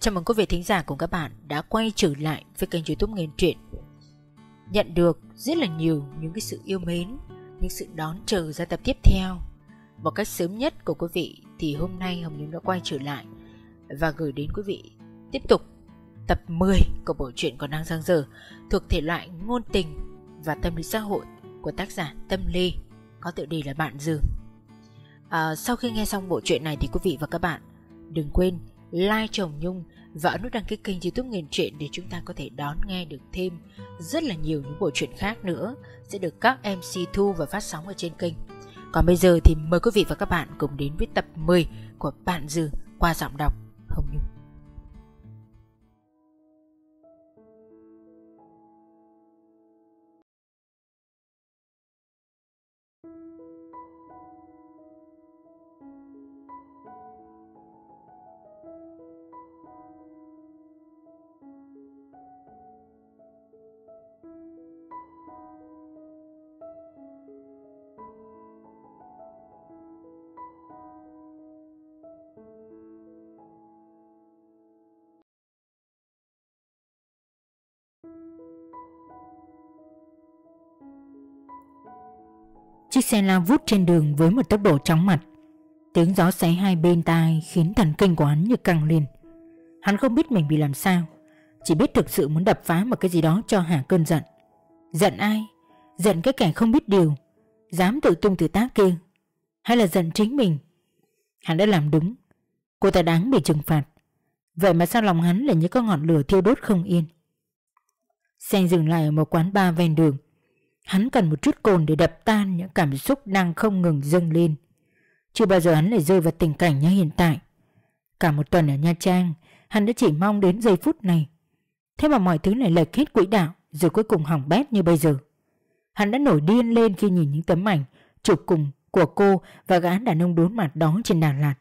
Chào mừng quý vị thính giả cùng các bạn đã quay trở lại với kênh youtube Nghiên Truyện Nhận được rất là nhiều những cái sự yêu mến, những sự đón chờ ra tập tiếp theo. Một cách sớm nhất của quý vị thì hôm nay Hồng Nhung đã quay trở lại Và gửi đến quý vị tiếp tục tập 10 của bộ truyện còn đang giang dở Thuộc thể loại ngôn tình và tâm lý xã hội của tác giả Tâm Ly Có tựa đề là Bạn Dương à, Sau khi nghe xong bộ truyện này thì quý vị và các bạn đừng quên like chồng Nhung và ấn nút đăng ký kênh youtube Nghiền Truyện để chúng ta có thể đón nghe được thêm rất là nhiều những bộ truyện khác nữa sẽ được các MC thu và phát sóng ở trên kênh. Còn bây giờ thì mời quý vị và các bạn cùng đến với tập 10 của Bạn Dư qua giọng đọc Hồng Nhung. Chiếc xe lao vút trên đường với một tốc độ chóng mặt. Tiếng gió xé hai bên tai khiến thần kinh của hắn như căng lên. Hắn không biết mình bị làm sao, Chỉ biết thực sự muốn đập phá một cái gì đó cho hả cơn giận. Giận ai? Giận cái kẻ không biết điều, Dám tự tung tự tác kia, Hay là giận chính mình? Hắn đã làm đúng, Cô ta đáng bị trừng phạt. Vậy mà sao lòng hắn là như có ngọn lửa thiêu đốt không yên? Xe dừng lại ở một quán bar ven đường. Hắn cần một chút cồn để đập tan những cảm xúc đang không ngừng dâng lên. Chưa bao giờ hắn lại rơi vào tình cảnh như hiện tại. Cả một tuần ở Nha Trang, hắn đã chỉ mong đến giây phút này. Thế mà mọi thứ lại lệch hết quỹ đạo rồi cuối cùng hỏng bét như bây giờ. Hắn đã nổi điên lên khi nhìn những tấm ảnh chụp cùng của cô và gã đàn ông đốn mặt đó trên Đà Lạt.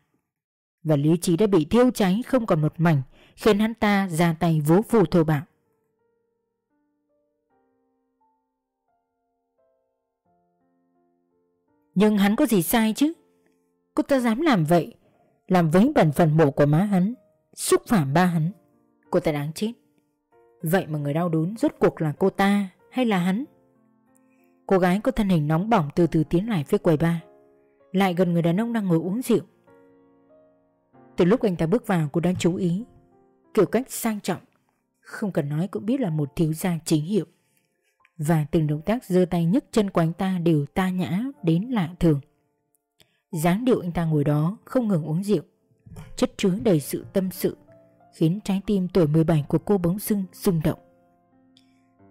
Và lý trí đã bị thiêu cháy không còn một mảnh khiến hắn ta ra tay vố phù thô bạo. Nhưng hắn có gì sai chứ? Cô ta dám làm vậy, Làm vấy bẩn phần mộ của má hắn, Xúc phạm ba hắn. Cô ta đáng chết. Vậy mà người đau đớn rốt cuộc là cô ta hay là hắn? Cô gái có thân hình nóng bỏng từ từ tiến lại phía quầy ba Lại gần người đàn ông đang ngồi uống rượu. Từ lúc anh ta bước vào, cô đã chú ý, Kiểu cách sang trọng, Không cần nói cũng biết là một thiếu gia chính hiệu và từng động tác giơ tay nhấc chân của anh ta đều ta nhã đến lạ thường. dáng điệu anh ta ngồi đó không ngừng uống rượu, chất chứa đầy sự tâm sự, khiến trái tim tuổi 17 của cô bỗng dưng rung động.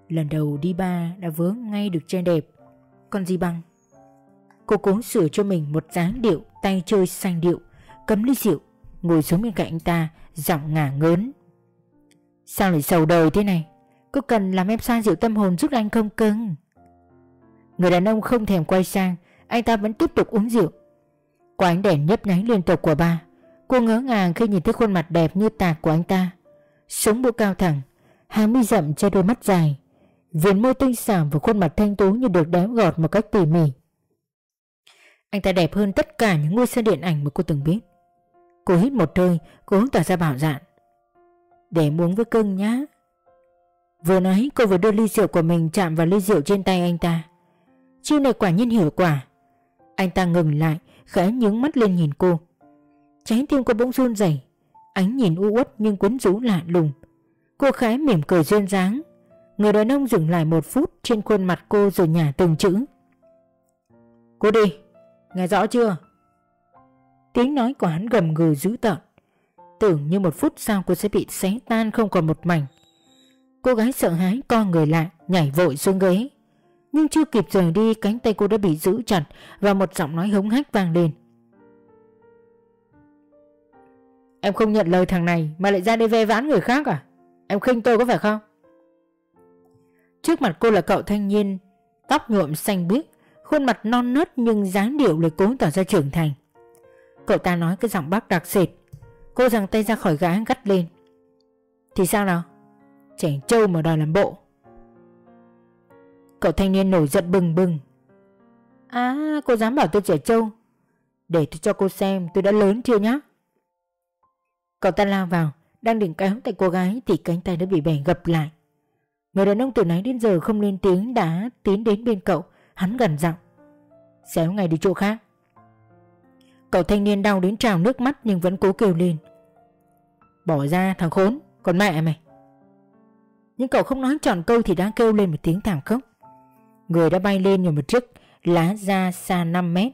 Lần đầu đi ba đã vướng ngay được trai đẹp, còn gì bằng. Cô cố sửa cho mình một dáng điệu tay chơi sang điệu, cấm ly rượu, ngồi xuống bên cạnh anh ta, giọng ngả ngớn. Sao lại sầu đời thế này? Có cần làm em xoa dịu tâm hồn giúp anh không cưng. Người đàn ông không thèm quay sang, Anh ta vẫn tiếp tục uống rượu. Quả ánh đèn nhấp nháy liên tục của ba, Cô ngỡ ngàng khi nhìn thấy khuôn mặt đẹp như tạc của anh ta. Sống mũi cao thẳng, Hàng mi rậm che đôi mắt dài, Viền môi tinh xảo và khuôn mặt thanh tú như được đếm gọt một cách tỉ mỉ. Anh ta đẹp hơn tất cả những ngôi sao điện ảnh mà cô từng biết. Cô hít một hơi, cô hướng tỏ ra bảo dạn. Để muốn với cưng nhá. Vừa nói cô vừa đưa ly rượu của mình chạm vào ly rượu trên tay anh ta. Chiêu này quả nhiên hiệu quả. Anh ta ngừng lại khẽ nhướng mắt lên nhìn cô. Trái tim cô bỗng run rẩy Ánh nhìn u uất nhưng cuốn rú lạ lùng. Cô khẽ mỉm cười duyên dáng. Người đàn ông dừng lại một phút trên khuôn mặt cô rồi nhả từng chữ. Cô đi, nghe rõ chưa? Tiếng nói của hắn gầm gừ dữ tợn. Tưởng như một phút sau cô sẽ bị xé tan không còn một mảnh. Cô gái sợ hãi co người lại, Nhảy vội xuống ghế. Nhưng chưa kịp rời đi, cánh tay cô đã bị giữ chặt Và một giọng nói hống hách vang lên. Em không nhận lời thằng này Mà lại ra đây ve vãn người khác à? Em khinh tôi có phải không? Trước mặt cô là cậu thanh niên, Tóc nhuộm xanh biếc, Khuôn mặt non nớt nhưng dáng điệu lại cố tỏ ra trưởng thành. Cậu ta nói cái giọng bác đặc sệt. Cô giằng tay ra khỏi gã gắt lên. Thì sao nào? Trẻ trâu mà đòi làm bộ. Cậu thanh niên nổi giận bừng bừng. À cô dám bảo tôi trẻ trâu. Để tôi cho cô xem, tôi đã lớn chưa nhá. Cậu ta lao vào, Đang định kéo tay cô gái Thì cánh tay đã bị bẻ gập lại. Người đàn ông từ nãy đến giờ không lên tiếng Đã tiến đến bên cậu, Hắn gần giọng. Xéo ngay đi chỗ khác. Cậu thanh niên đau đến trào nước mắt Nhưng vẫn cố kêu lên. Bỏ ra, thằng khốn, Còn mẹ mày. Nhưng cậu không nói tròn câu Thì đã kêu lên một tiếng thảm khốc. Người đã bay lên như một chiếc lá ra xa 5 mét,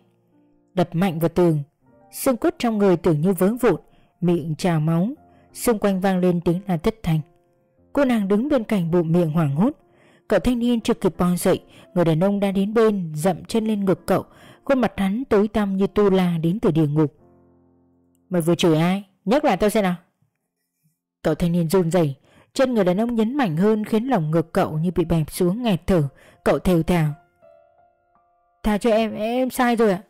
Đập mạnh vào tường. Xương cốt trong người tưởng như vỡ vụn, Miệng trào máu. Xung quanh vang lên tiếng la thất thanh. Cô nàng đứng bên cạnh bụng miệng hoảng hốt. Cậu thanh niên chưa kịp bò dậy, Người đàn ông đã đến bên, Dậm chân lên ngực cậu. Khuôn mặt hắn tối tăm như tu la đến từ địa ngục. Mày vừa chửi ai? Nhắc lại tao xem nào. Cậu thanh niên run rẩy Chân người đàn ông nhấn mạnh hơn Khiến lòng ngực cậu như bị bẹp xuống nghẹt thở. Cậu thều thào. Tha cho em, em sai rồi ạ.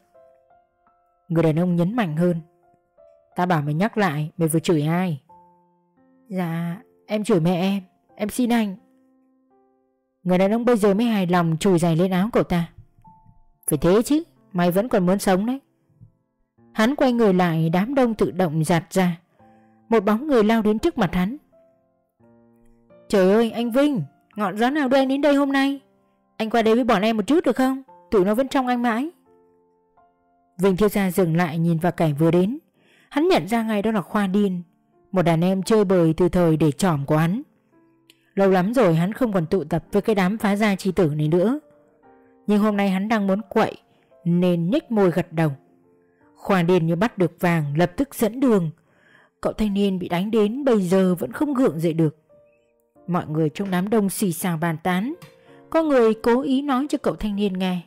Người đàn ông nhấn mạnh hơn. Ta bảo mày nhắc lại Mày vừa chửi ai? Dạ em chửi mẹ em Em xin anh. Người đàn ông bây giờ mới hài lòng chùi giày lên áo cậu ta. Phải thế chứ Mày vẫn còn muốn sống đấy. Hắn quay người lại đám đông tự động giạt ra. Một bóng người lao đến trước mặt hắn Trời ơi, anh Vinh, Ngọn gió nào đưa anh đến đây hôm nay? Anh qua đây với bọn em một chút được không? Tụi nó vẫn trong anh mãi. Vinh thiếu gia dừng lại nhìn vào cảnh vừa đến. Hắn nhận ra ngay đó là Khoa Điên, Một đàn em chơi bời từ thời để trỏm của hắn. Lâu lắm rồi hắn không còn tụ tập với cái đám phá gia chi tử này nữa. Nhưng hôm nay hắn đang muốn quậy, Nên nhếch môi gật đầu. Khoa Điên như bắt được vàng, lập tức dẫn đường. Cậu thanh niên bị đánh đến bây giờ vẫn không gượng dậy được. Mọi người trong đám đông xì xào bàn tán. Có người cố ý nói cho cậu thanh niên nghe.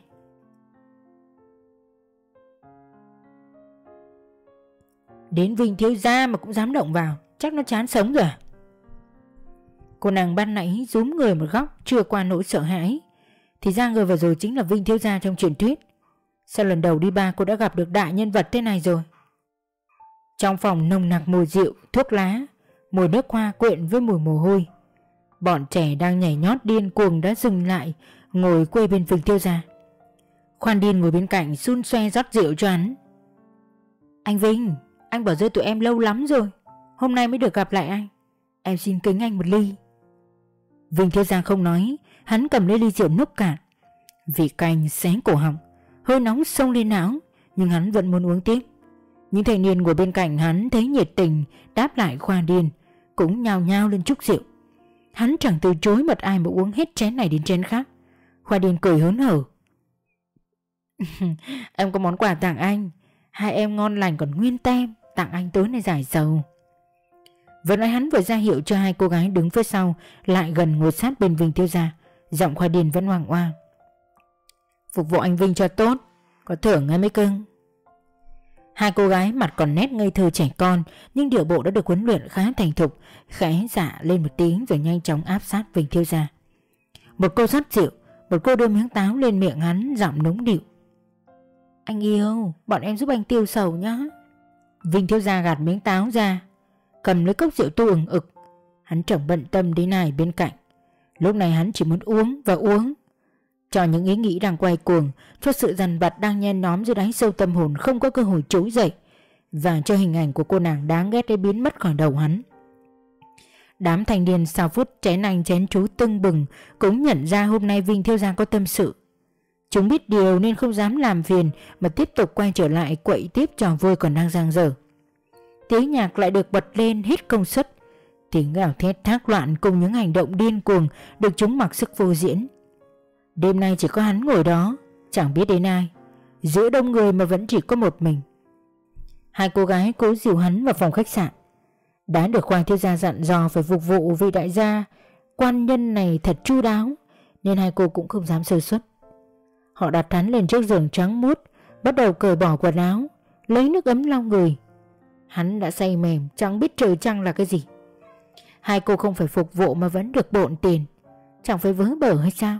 Đến Vinh thiếu gia mà cũng dám động vào Chắc nó chán sống rồi à? Cô nàng ban nãy rúm người một góc Chưa qua nỗi sợ hãi. Thì ra người vừa rồi chính là Vinh thiếu gia trong truyền thuyết. Sao lần đầu đi ba cô đã gặp được đại nhân vật thế này rồi? Trong phòng nồng nặc mùi rượu, thuốc lá Mùi nước hoa quyện với mùi mồ hôi. Bọn trẻ đang nhảy nhót điên cuồng đã dừng lại, Ngồi quê bên phường thiếu gia. Khoan điên ngồi bên cạnh xun xoe rót rượu cho hắn. Anh Vinh, anh bỏ rơi tụi em lâu lắm rồi, Hôm nay mới được gặp lại anh. Em xin kính anh một ly. Vinh Thiếu Gia không nói, Hắn cầm lấy ly rượu núp cạn. Vị canh xé cổ họng, Hơi nóng sông lên não, Nhưng hắn vẫn muốn uống tiếp. Những thanh niên ngồi bên cạnh hắn thấy nhiệt tình, Đáp lại khoa điên, Cũng nhao nhao lên chúc rượu. Hắn chẳng từ chối một ai mà uống hết chén này đến chén khác. Khoa điền cười hớn hở. Em có món quà tặng anh. Hai em ngon lành còn nguyên tem. Tặng anh tối nay giải sầu. Vừa nói hắn vừa ra hiệu cho hai cô gái đứng phía sau, Lại gần ngồi sát bên Vinh Tiêu Gia. Giọng khoa điền vẫn hoàng hoa. Phục vụ anh Vinh cho tốt. Có thưởng ngay mấy cưng. Hai cô gái mặt còn nét ngây thơ trẻ con Nhưng điệu bộ đã được huấn luyện khá thành thục Khẽ dạ lên một tiếng rồi nhanh chóng áp sát Vinh Tiêu Gia Một cô rót rượu Một cô đưa miếng táo lên miệng hắn giọng núng điệu anh yêu, bọn em giúp anh tiêu sầu nhá. Vinh thiếu gia gạt miếng táo ra, cầm lấy cốc rượu tu ừng ực. Hắn chẳng bận tâm đến này bên cạnh. Lúc này hắn chỉ muốn uống và uống. Cho những ý nghĩ đang quay cuồng, cho sự dằn vặt đang nhen nhóm dưới đáy sâu tâm hồn không có cơ hội trỗi dậy. Và cho hình ảnh của cô nàng đáng ghét ấy biến mất khỏi đầu hắn. Đám thanh niên sau phút chén anh chén chú tưng bừng cũng nhận ra hôm nay Vinh Thiêu Giang có tâm sự. Chúng biết điều nên không dám làm phiền mà tiếp tục quay trở lại quậy tiếp trò vui còn đang giang dở. Tiếng nhạc lại được bật lên hết công suất. Tiếng gào thét thác loạn cùng những hành động điên cuồng được chúng mặc sức vô diễn. Đêm nay chỉ có hắn ngồi đó, chẳng biết đến ai. Giữa đông người mà vẫn chỉ có một mình. Hai cô gái cố dìu hắn vào phòng khách sạn. Đã được Khoa Thiếu Gia dặn dò phải phục vụ vị đại gia quan nhân này thật chu đáo nên hai cô cũng không dám sơ suất. Họ đặt hắn lên chiếc giường trắng muốt Bắt đầu cởi bỏ quần áo Lấy nước ấm lau người Hắn đã say mềm chẳng biết trời trăng là cái gì Hai cô không phải phục vụ mà vẫn được bộn tiền Chẳng phải vớ bở hay sao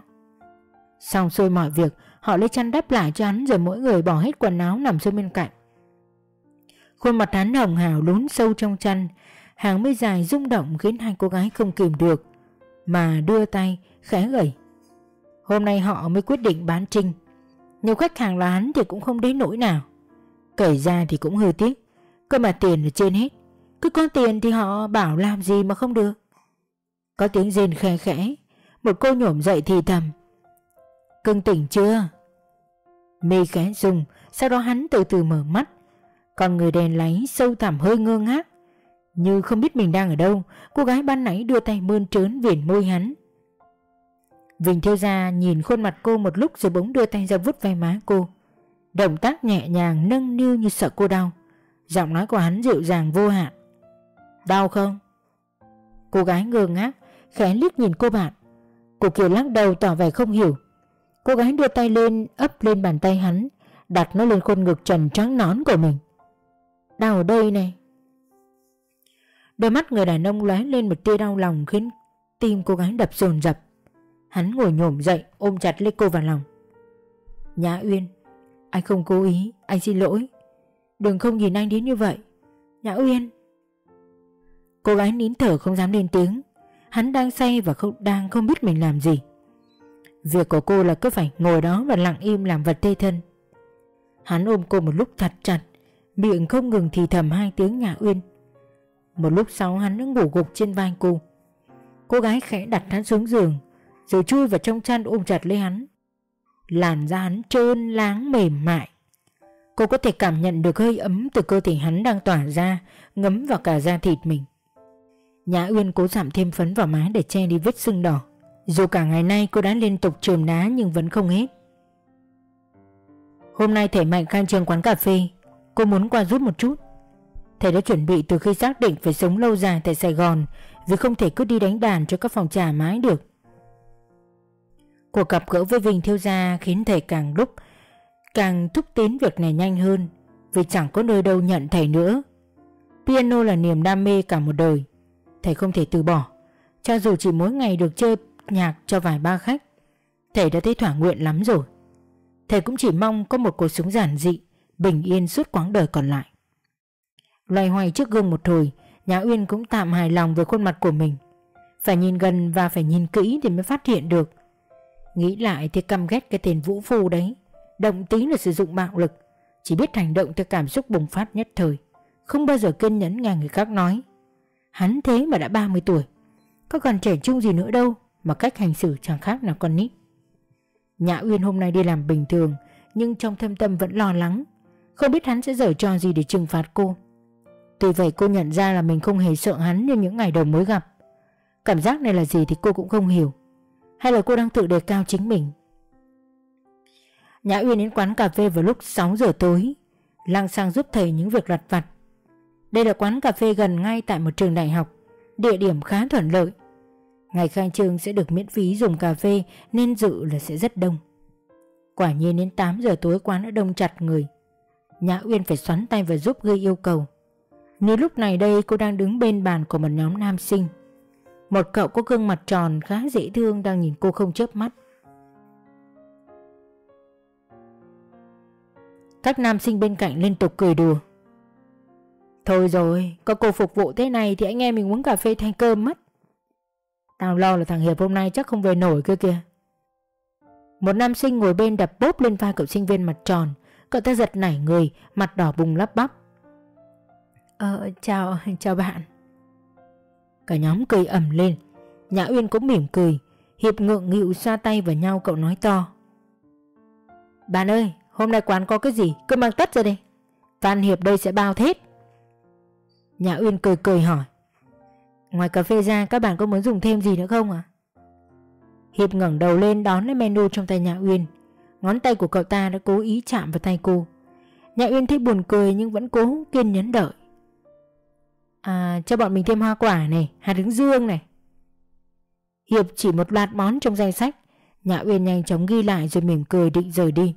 Xong xuôi mọi việc, Họ lấy chăn đắp lại cho hắn Rồi mỗi người bỏ hết quần áo nằm xuống bên cạnh. Khuôn mặt hắn hồng hào lún sâu trong chăn, Hàng mi dài rung động khiến hai cô gái không kìm được, Mà đưa tay khẽ gầy. Hôm nay họ mới quyết định bán Trinh. Nhiều khách hàng là hắn thì cũng không đến nỗi nào. Kể ra thì cũng hơi tiếc, Cơ mà tiền là trên hết. Cứ có tiền thì họ bảo làm gì mà không được. Có tiếng rên khe khẽ, Một cô nhổm dậy thì thầm Cưng tỉnh chưa Mi khẽ dùng Sau đó hắn từ từ mở mắt Còn người đèn láy sâu thẳm hơi ngơ ngác Như không biết mình đang ở đâu Cô gái ban nãy đưa tay mơn trớn viền môi hắn Vinh Thiêu Gia nhìn khuôn mặt cô một lúc rồi bỗng đưa tay ra vút vai má cô. Động tác nhẹ nhàng nâng niu như sợ cô đau. Giọng nói của hắn dịu dàng vô hạn. Đau không? Cô gái ngơ ngác, khẽ liếc nhìn cô bạn. Cô kiểu lắc đầu tỏ vẻ không hiểu. Cô gái đưa tay lên ấp lên bàn tay hắn, đặt nó lên khuôn ngực trần trắng nón của mình. Đau ở đây này. Đôi mắt người đàn ông lóe lên một tia đau lòng khiến tim cô gái đập dồn dập. Hắn ngồi nhổm dậy ôm chặt lấy cô vào lòng Nhã Uyên Anh không cố ý Anh xin lỗi Đừng không nhìn anh đến như vậy Nhã Uyên Cô gái nín thở không dám lên tiếng Hắn đang say và không đang không biết mình làm gì Việc của cô là cứ phải ngồi đó và lặng im làm vật tê thân Hắn ôm cô một lúc thật chặt Miệng không ngừng thì thầm hai tiếng Nhã Uyên Một lúc sau hắn đã ngủ gục trên vai cô Cô gái khẽ đặt hắn xuống giường rồi chui vào trong chăn ôm chặt lấy hắn. Làn da hắn trơn láng mềm mại. Cô có thể cảm nhận được hơi ấm từ cơ thể hắn đang tỏa ra, ngấm vào cả da thịt mình. Nhã Uyên cố giảm thêm phấn vào má để che đi vết sưng đỏ. Dù cả ngày nay cô đã liên tục trường đá nhưng vẫn không hết. Hôm nay thầy Mạnh khai trường quán cà phê, cô muốn qua giúp một chút. Thầy đã chuẩn bị từ khi xác định phải sống lâu dài tại Sài Gòn vì không thể cứ đi đánh đàn cho các phòng trà mái được. Cuộc gặp gỡ với Vinh Thiêu Gia khiến thầy càng lúc càng thúc tiến việc này nhanh hơn vì chẳng có nơi đâu nhận thầy nữa. Piano là niềm đam mê cả một đời. Thầy không thể từ bỏ. Cho dù chỉ mỗi ngày được chơi nhạc cho vài ba khách, thầy đã thấy thỏa nguyện lắm rồi. Thầy cũng chỉ mong có một cuộc sống giản dị, bình yên suốt quãng đời còn lại. Loay hoay trước gương một hồi, Nhã Uyên cũng tạm hài lòng với khuôn mặt của mình. Phải nhìn gần và phải nhìn kỹ thì mới phát hiện được. Nghĩ lại thì căm ghét cái tên Vũ Phu đấy. Động tí là sử dụng bạo lực. Chỉ biết hành động theo cảm xúc bùng phát nhất thời. Không bao giờ kiên nhẫn nghe người khác nói. Hắn thế mà đã 30 tuổi. Có còn trẻ trung gì nữa đâu. Mà cách hành xử chẳng khác nào con nít. Nhã Uyên hôm nay đi làm bình thường, Nhưng trong thâm tâm vẫn lo lắng. Không biết hắn sẽ dở trò gì để trừng phạt cô. Tuy vậy cô nhận ra là mình không hề sợ hắn như những ngày đầu mới gặp. Cảm giác này là gì thì cô cũng không hiểu. Hay là cô đang tự đề cao chính mình? Nhã Uyên đến quán cà phê vào lúc 6 giờ tối. Lang sang giúp thầy những việc lặt vặt. Đây là quán cà phê gần ngay tại một trường đại học. Địa điểm khá thuận lợi. Ngày khai trương sẽ được miễn phí dùng cà phê Nên dự là sẽ rất đông Quả nhiên đến 8 giờ tối quán đã đông chặt người Nhã Uyên phải xoắn tay và giúp gây yêu cầu Như lúc này đây cô đang đứng bên bàn của một nhóm nam sinh một cậu có gương mặt tròn khá dễ thương đang nhìn cô không chớp mắt. Các nam sinh bên cạnh liên tục cười đùa. Thôi rồi, có cô phục vụ thế này thì anh em mình uống cà phê thay cơm mất. Tao lo là thằng Hiệp hôm nay chắc không về nổi cơ kìa. Một nam sinh ngồi bên đập bốp lên vai cậu sinh viên mặt tròn. Cậu ta giật nảy người, mặt đỏ bùng lắp bắp. Ờ, chào, chào bạn. Cả nhóm cười ẩm lên Nhã Uyên cũng mỉm cười Hiệp ngượng nghịu xoa tay vào nhau cậu nói to Bạn ơi Hôm nay quán có cái gì cứ mang tất ra đây Phan Hiệp đây sẽ bao hết Nhã Uyên cười cười hỏi Ngoài cà phê ra, các bạn có muốn dùng thêm gì nữa không à Hiệp ngẩng đầu lên đón lấy menu trong tay Nhã Uyên. Ngón tay của cậu ta đã cố ý chạm vào tay cô. Nhã Uyên thấy buồn cười nhưng vẫn cố kiên nhẫn đợi. À cho bọn mình thêm hoa quả này, Hạt hướng dương này. Hiệp chỉ một loạt món trong danh sách. Nhã Uyên nhanh chóng ghi lại rồi mỉm cười định rời đi.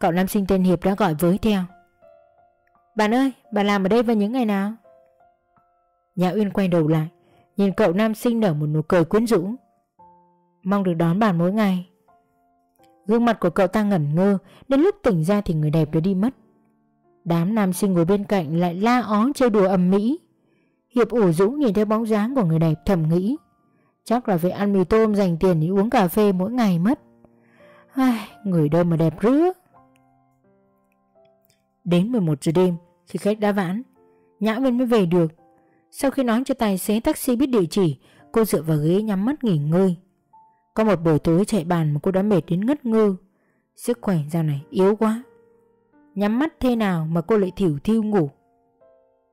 Cậu nam sinh tên Hiệp đã gọi với theo. Bạn ơi, Bạn làm ở đây vào những ngày nào? Nhã Uyên quay đầu lại Nhìn cậu nam sinh nở một nụ cười quyến rũ. Mong được đón bạn mỗi ngày. Gương mặt của cậu ta ngẩn ngơ Đến lúc tỉnh ra thì người đẹp đã đi mất. Đám nam sinh ngồi bên cạnh lại la ó chơi đùa ầm mỹ. Hiệp ủ rũ nhìn theo bóng dáng của người đẹp thầm nghĩ. Chắc là phải ăn mì tôm dành tiền đi uống cà phê mỗi ngày mất. Ai, Người đâu mà đẹp rứa. Đến 11 giờ đêm Khi khách đã vãn Nhã uyên mới về được. Sau khi nói cho tài xế taxi biết địa chỉ, Cô dựa vào ghế nhắm mắt nghỉ ngơi. Có một buổi tối chạy bàn mà cô đã mệt đến ngất ngư. Sức khỏe dạo này yếu quá. Nhắm mắt thế nào mà cô lại thiểu thiêu ngủ?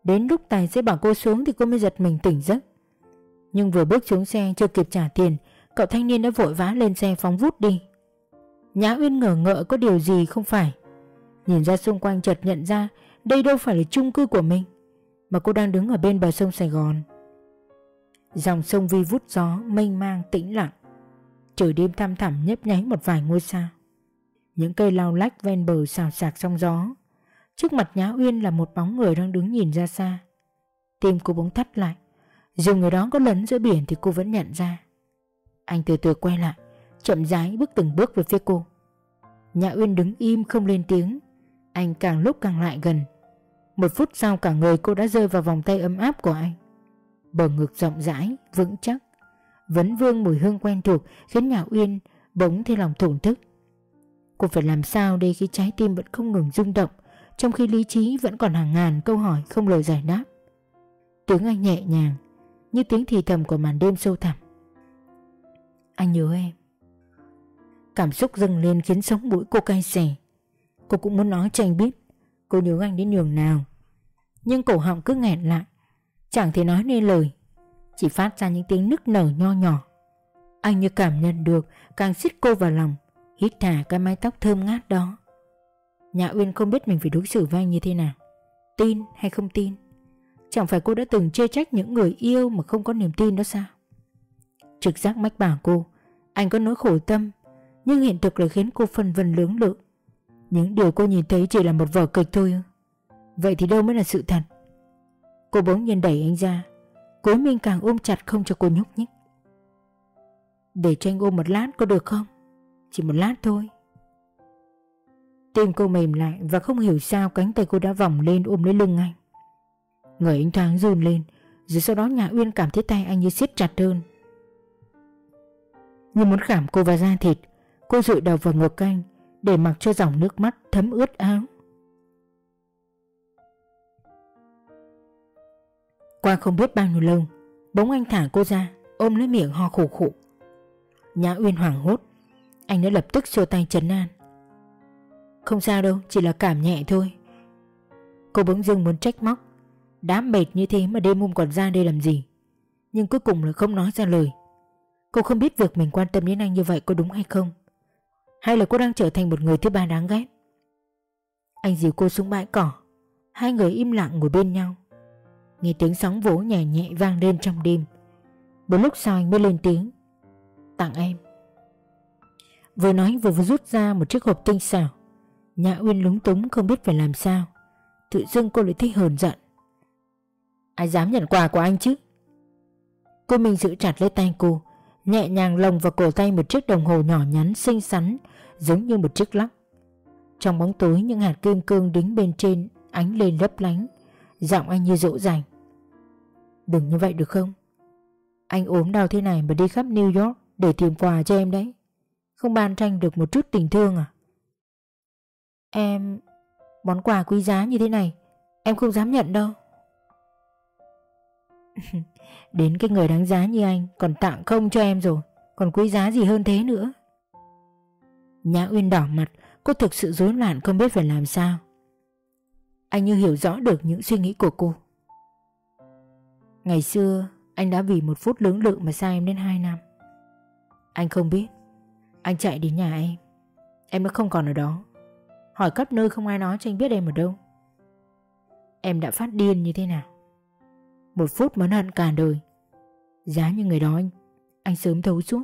Đến lúc tài xế bảo cô xuống thì cô mới giật mình tỉnh giấc. Nhưng vừa bước xuống xe chưa kịp trả tiền, Cậu thanh niên đã vội vã lên xe phóng vút đi. Nhã Uyên ngờ ngợ có điều gì không phải. Nhìn ra xung quanh chợt nhận ra Đây đâu phải là chung cư của mình. Mà cô đang đứng ở bên bờ sông Sài Gòn. Dòng sông vi vút gió mênh mang tĩnh lặng. Trời đêm thăm thẳm nhấp nháy một vài ngôi sao. Những cây lau lách ven bờ xào xạc trong gió. Trước mặt Nhã Uyên là một bóng người đang đứng nhìn ra xa. Tim cô bỗng thắt lại. Dù người đó có lấn giữa biển thì cô vẫn nhận ra. Anh từ từ quay lại, Chậm rãi bước từng bước về phía cô. Nhã Uyên đứng im không lên tiếng. Anh càng lúc càng lại gần. Một phút sau cả người cô đã rơi vào vòng tay ấm áp của anh. Bờ ngực rộng rãi, vững chắc. Vấn vương mùi hương quen thuộc Khiến nhà Uyên bỗng thấy lòng thổn thức. Cô phải làm sao đây khi trái tim vẫn không ngừng rung động Trong khi lý trí vẫn còn hàng ngàn câu hỏi không lời giải đáp? Tiếng anh nhẹ nhàng Như tiếng thì thầm của màn đêm sâu thẳm. Anh nhớ em. Cảm xúc dâng lên khiến sống mũi cô cay xè. Cô cũng muốn nói cho anh biết Cô nhớ anh đến nhường nào. Nhưng cổ họng cứ nghẹn lại, Chẳng thể nói nên lời, Chỉ phát ra những tiếng nức nở nho nhỏ. Anh như cảm nhận được Càng xiết cô vào lòng, Hít thả cái mái tóc thơm ngát đó. Nhã Uyên không biết mình phải đối xử với anh như thế nào, Tin hay không tin. Chẳng phải cô đã từng chê trách những người yêu Mà không có niềm tin đó sao? Trực giác mách bảo cô, Anh có nỗi khổ tâm, nhưng hiện thực lại khiến cô phân vân lưỡng lự. Những điều cô nhìn thấy chỉ là một vở kịch thôi. Vậy thì đâu mới là sự thật? Cô bỗng nhiên đẩy anh ra Cố Minh càng ôm chặt không cho cô nhúc nhích. Để cho anh ôm một lát có được không? Chỉ một lát thôi. Tim cô mềm lại Và không hiểu sao cánh tay cô đã vòng lên ôm lấy lưng anh. Người anh thoáng run lên, Rồi sau đó nhà Uyên cảm thấy tay anh như siết chặt hơn. Như muốn khảm cô vào da thịt, Cô dụi đầu vào ngực anh để mặc cho dòng nước mắt thấm ướt áo. Qua không biết bao nhiêu lâu, Bỗng anh thả cô ra, Ôm lấy miệng ho khủ khủ. Nhã Uyên hoảng hốt, Anh đã lập tức xua tay trấn an. Không sao đâu, Chỉ là cảm nhẹ thôi. Cô bỗng dưng muốn trách móc, đã mệt như thế mà đêm hôm còn ra đây làm gì? Nhưng cuối cùng là không nói ra lời. Cô không biết việc mình quan tâm đến anh như vậy có đúng hay không? Hay là cô đang trở thành một người thứ ba đáng ghét? Anh dìu cô xuống bãi cỏ. Hai người im lặng ngồi bên nhau. Nghe tiếng sóng vỗ nhẹ nhẹ vang lên trong đêm. Một lúc sau anh mới lên tiếng. Tặng em. Vừa nói vừa vừa rút ra một chiếc hộp tinh xảo. Nhã Uyên lúng túng không biết phải làm sao. Tự dưng cô lại thích hờn giận. Ai dám nhận quà của anh chứ? Cô mình giữ chặt lấy tay cô, Nhẹ nhàng lồng vào cổ tay một chiếc đồng hồ nhỏ nhắn xinh xắn giống như một chiếc lắc. Trong bóng tối những hạt kim cương đính bên trên ánh lên lấp lánh, giọng anh như dỗ dành. Đừng như vậy được không? Anh ốm đau thế này mà đi khắp New York để tìm quà cho em đấy. Không ban tranh được một chút tình thương à? Em... Món quà quý giá như thế này Em không dám nhận đâu Đến cái người đáng giá như anh Còn tặng không cho em rồi Còn quý giá gì hơn thế nữa Nhã Uyên đỏ mặt, Cô thực sự rối loạn không biết phải làm sao. Anh như hiểu rõ được những suy nghĩ của cô. Ngày xưa, Anh đã vì một phút lưỡng lự mà sai em đến 2 năm. Anh không biết. Anh chạy đến nhà em. Em đã không còn ở đó. Hỏi khắp nơi không ai nói cho anh biết em ở đâu. Em đã phát điên như thế nào? Một phút món hận cả đời. Giá như người đó anh Anh sớm thấu suốt.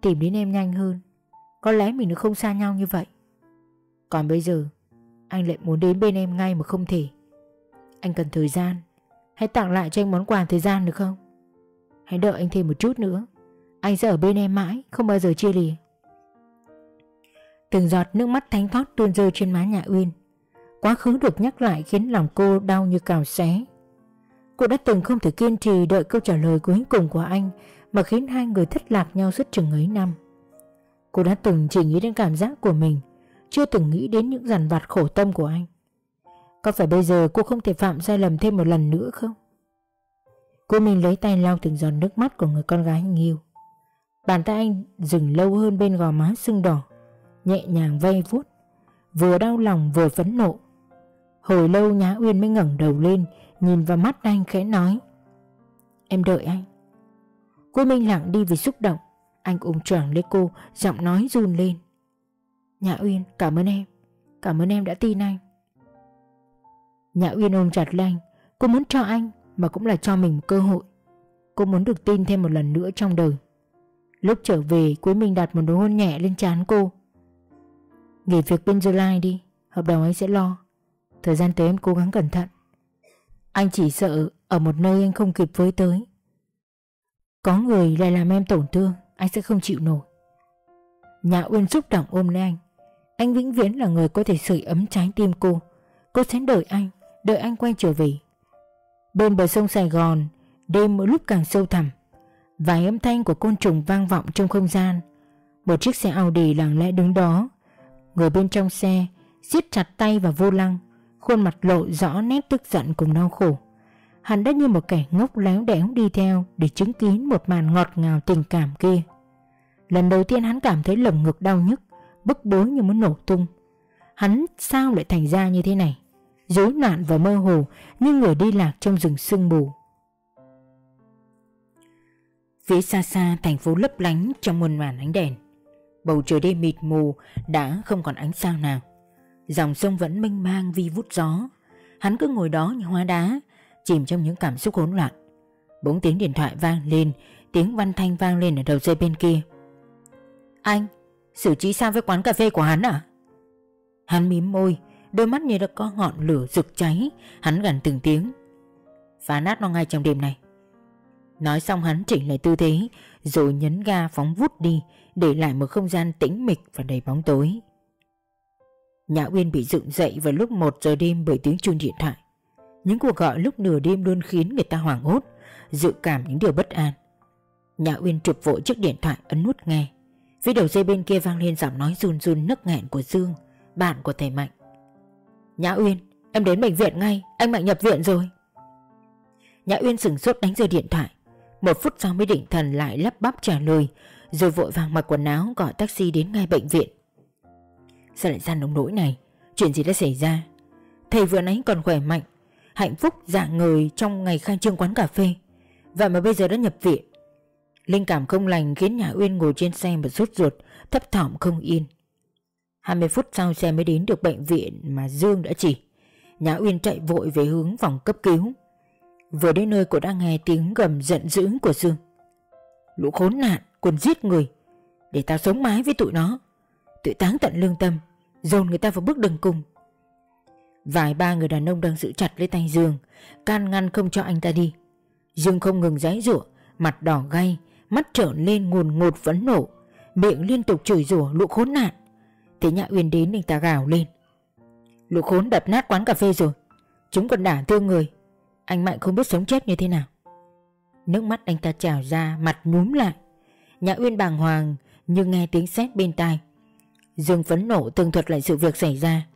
Tìm đến em nhanh hơn có lẽ mình không xa nhau như vậy. Còn bây giờ, Anh lại muốn đến bên em ngay mà không thể. Anh cần thời gian. Hãy tặng lại cho anh món quà thời gian được không? Hãy đợi anh thêm một chút nữa. Anh sẽ ở bên em mãi, Không bao giờ chia lìa. Từng giọt nước mắt thánh thoát tuôn rơi trên má nhà Uyên. Quá khứ được nhắc lại khiến lòng cô đau như cào xé. Cô đã từng không thể kiên trì đợi câu trả lời cuối cùng của anh Mà khiến hai người thất lạc nhau suốt chừng ấy năm. Cô đã từng chỉ nghĩ đến cảm giác của mình, Chưa từng nghĩ đến những dằn vặt khổ tâm của anh. Có phải bây giờ cô không thể phạm sai lầm thêm một lần nữa không? Cô mình lấy tay lau từng giọt nước mắt của người con gái anh yêu. Bàn tay anh dừng lâu hơn bên gò má sưng đỏ, Nhẹ nhàng vây vuốt, Vừa đau lòng vừa phẫn nộ. Hồi lâu Nhã Uyên mới ngẩng đầu lên, Nhìn vào mắt anh khẽ nói, Em đợi anh. Cô Minh lặng đi vì xúc động. Anh ôm choàng lấy cô, Giọng nói run lên. Nhã Uyên, cảm ơn em. Cảm ơn em đã tin anh. Nhã Uyên ôm chặt lấy anh. Cô muốn cho anh, Mà cũng là cho mình một cơ hội. Cô muốn được tin thêm một lần nữa trong đời. Lúc trở về Quý Minh đặt một nụ hôn nhẹ lên trán cô. Nghỉ việc bên July đi, Hợp đồng anh sẽ lo. Thời gian tới em cố gắng cẩn thận. Anh chỉ sợ ở một nơi anh không kịp với tới. Có người lại làm em tổn thương. Anh sẽ không chịu nổi. Nhã Uyên xúc động ôm lấy anh. Anh vĩnh viễn là người có thể sưởi ấm trái tim cô. Cô sẽ đợi anh Đợi anh quay trở về. Bên bờ sông Sài Gòn, Đêm mỗi lúc càng sâu thẳm. Vài âm thanh của côn trùng vang vọng trong không gian. Một chiếc xe Audi lặng lẽ đứng đó. Người bên trong xe siết chặt tay vào vô lăng. Khuôn mặt lộ rõ nét tức giận cùng đau khổ. Hắn đã như một kẻ ngốc léo đéo đi theo Để chứng kiến một màn ngọt ngào tình cảm kia. Lần đầu tiên hắn cảm thấy lồng ngực đau nhức, Bức bối như muốn nổ tung. Hắn sao lại thành ra như thế này? Rối loạn và mơ hồ Như người đi lạc trong rừng sương mù. Phía xa xa thành phố lấp lánh trong muôn màn ánh đèn, Bầu trời đêm mịt mù đã không còn ánh sao nào. Dòng sông vẫn mênh mang vi vút gió. Hắn cứ ngồi đó như hóa đá Chìm trong những cảm xúc hỗn loạn. Bỗng tiếng điện thoại vang lên, Tiếng văn thanh vang lên ở đầu dây bên kia. Anh, Xử trí sao với quán cà phê của hắn à? Hắn mím môi, Đôi mắt như đã có ngọn lửa rực cháy, Hắn gần từng tiếng. Phá nát nó ngay trong đêm này. Nói xong hắn chỉnh lại tư thế, Rồi nhấn ga phóng vút đi, Để lại một không gian tĩnh mịch và đầy bóng tối. Nhã Uyên bị dựng dậy vào lúc 1 giờ đêm bởi tiếng chuông điện thoại. Những cuộc gọi lúc nửa đêm luôn khiến người ta hoảng hốt, Dự cảm những điều bất an. Nhã Uyên chụp vội chiếc điện thoại ấn nút nghe. Phía đầu dây bên kia vang lên giọng nói run run nức nghẹn của Dương, Bạn của thầy Mạnh. Nhã Uyên, Em đến bệnh viện ngay, Anh Mạnh nhập viện rồi. Nhã Uyên sừng sốt đánh rơi điện thoại. Một phút sau mới định thần lại lắp bắp trả lời, Rồi vội vàng mặc quần áo gọi taxi đến ngay bệnh viện. Sao lại ra nông nỗi này? Chuyện gì đã xảy ra? Thầy vừa nãy còn khỏe mạnh Hạnh phúc dạng người trong ngày khai trương quán cà phê. Vậy mà bây giờ đã nhập viện. Linh cảm không lành khiến Nhã Uyên ngồi trên xe mà rút ruột, Thấp thỏm không yên. 20 phút sau xe mới đến được bệnh viện mà Dương đã chỉ. Nhã Uyên chạy vội về hướng phòng cấp cứu. Vừa đến nơi cô đã nghe tiếng gầm giận dữ của Dương. Lũ khốn nạn còn giết người. Để tao sống mái với tụi nó. Tụi táng tận lương tâm, Dồn người ta vào bước đường cùng. Vài ba người đàn ông đang giữ chặt lấy tay Dương, Can ngăn không cho anh ta đi. Dương không ngừng giấy rủa Mặt đỏ gay, Mắt trở lên nguồn ngột phẫn nộ, Miệng liên tục chửi rủa, lũ khốn nạn! Thế Nhã Uyên đến anh ta gào lên. Lũ khốn đập nát quán cà phê rồi, Chúng còn đả thương người, Anh Mạnh không biết sống chết như thế nào. Nước mắt anh ta trào ra, Mặt nhúm lại. Nhã Uyên bàng hoàng, Nhưng nghe tiếng sét bên tai. Dương phấn nộ tường thuật lại sự việc xảy ra.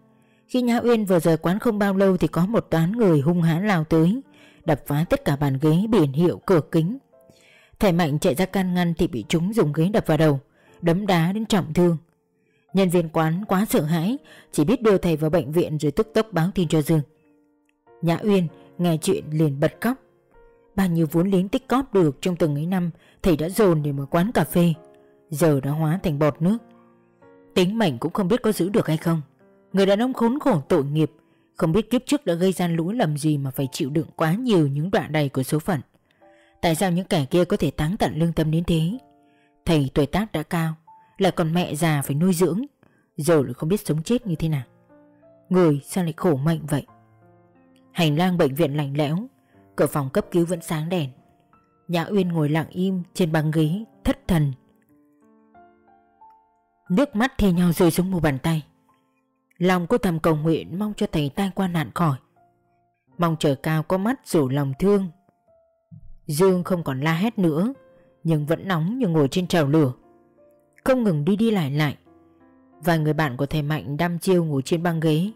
Khi Nhã Uyên vừa rời quán không bao lâu Thì có một toán người hung hãn lao tới, Đập phá tất cả bàn ghế biển hiệu cửa kính. Thầy Mạnh chạy ra can ngăn Thì bị chúng dùng ghế đập vào đầu, Đấm đá đến trọng thương. Nhân viên quán quá sợ hãi, Chỉ biết đưa thầy vào bệnh viện rồi tức tốc báo tin cho Dương. Nhã Uyên nghe chuyện liền bật khóc. Bao nhiêu vốn liếng tích cóp được trong từng ấy năm, Thầy đã dồn để mở quán cà phê. Giờ đã hóa thành bọt nước. Tính mệnh cũng không biết có giữ được hay không. Người đàn ông khốn khổ tội nghiệp. Không biết kiếp trước đã gây ra lũ lầm gì Mà phải chịu đựng quá nhiều những đoạn đầy của số phận. Tại sao những kẻ kia có thể táng tận lương tâm đến thế? Thầy tuổi tác đã cao Lại còn mẹ già phải nuôi dưỡng Giờ lại không biết sống chết như thế nào. Người sao lại khổ mệnh vậy? Hành lang bệnh viện lạnh lẽo, Cửa phòng cấp cứu vẫn sáng đèn. Nhã Uyên ngồi lặng im trên băng ghế, Thất thần. Nước mắt thi nhau rơi xuống một bàn tay. Lòng cô thầm cầu nguyện Mong cho thầy tai qua nạn khỏi. Mong trời cao có mắt rủ lòng thương. Dương không còn la hét nữa, Nhưng vẫn nóng như ngồi trên trào lửa. Không ngừng đi đi lại lại. Vài người bạn của thầy Mạnh đăm chiêu ngồi trên băng ghế.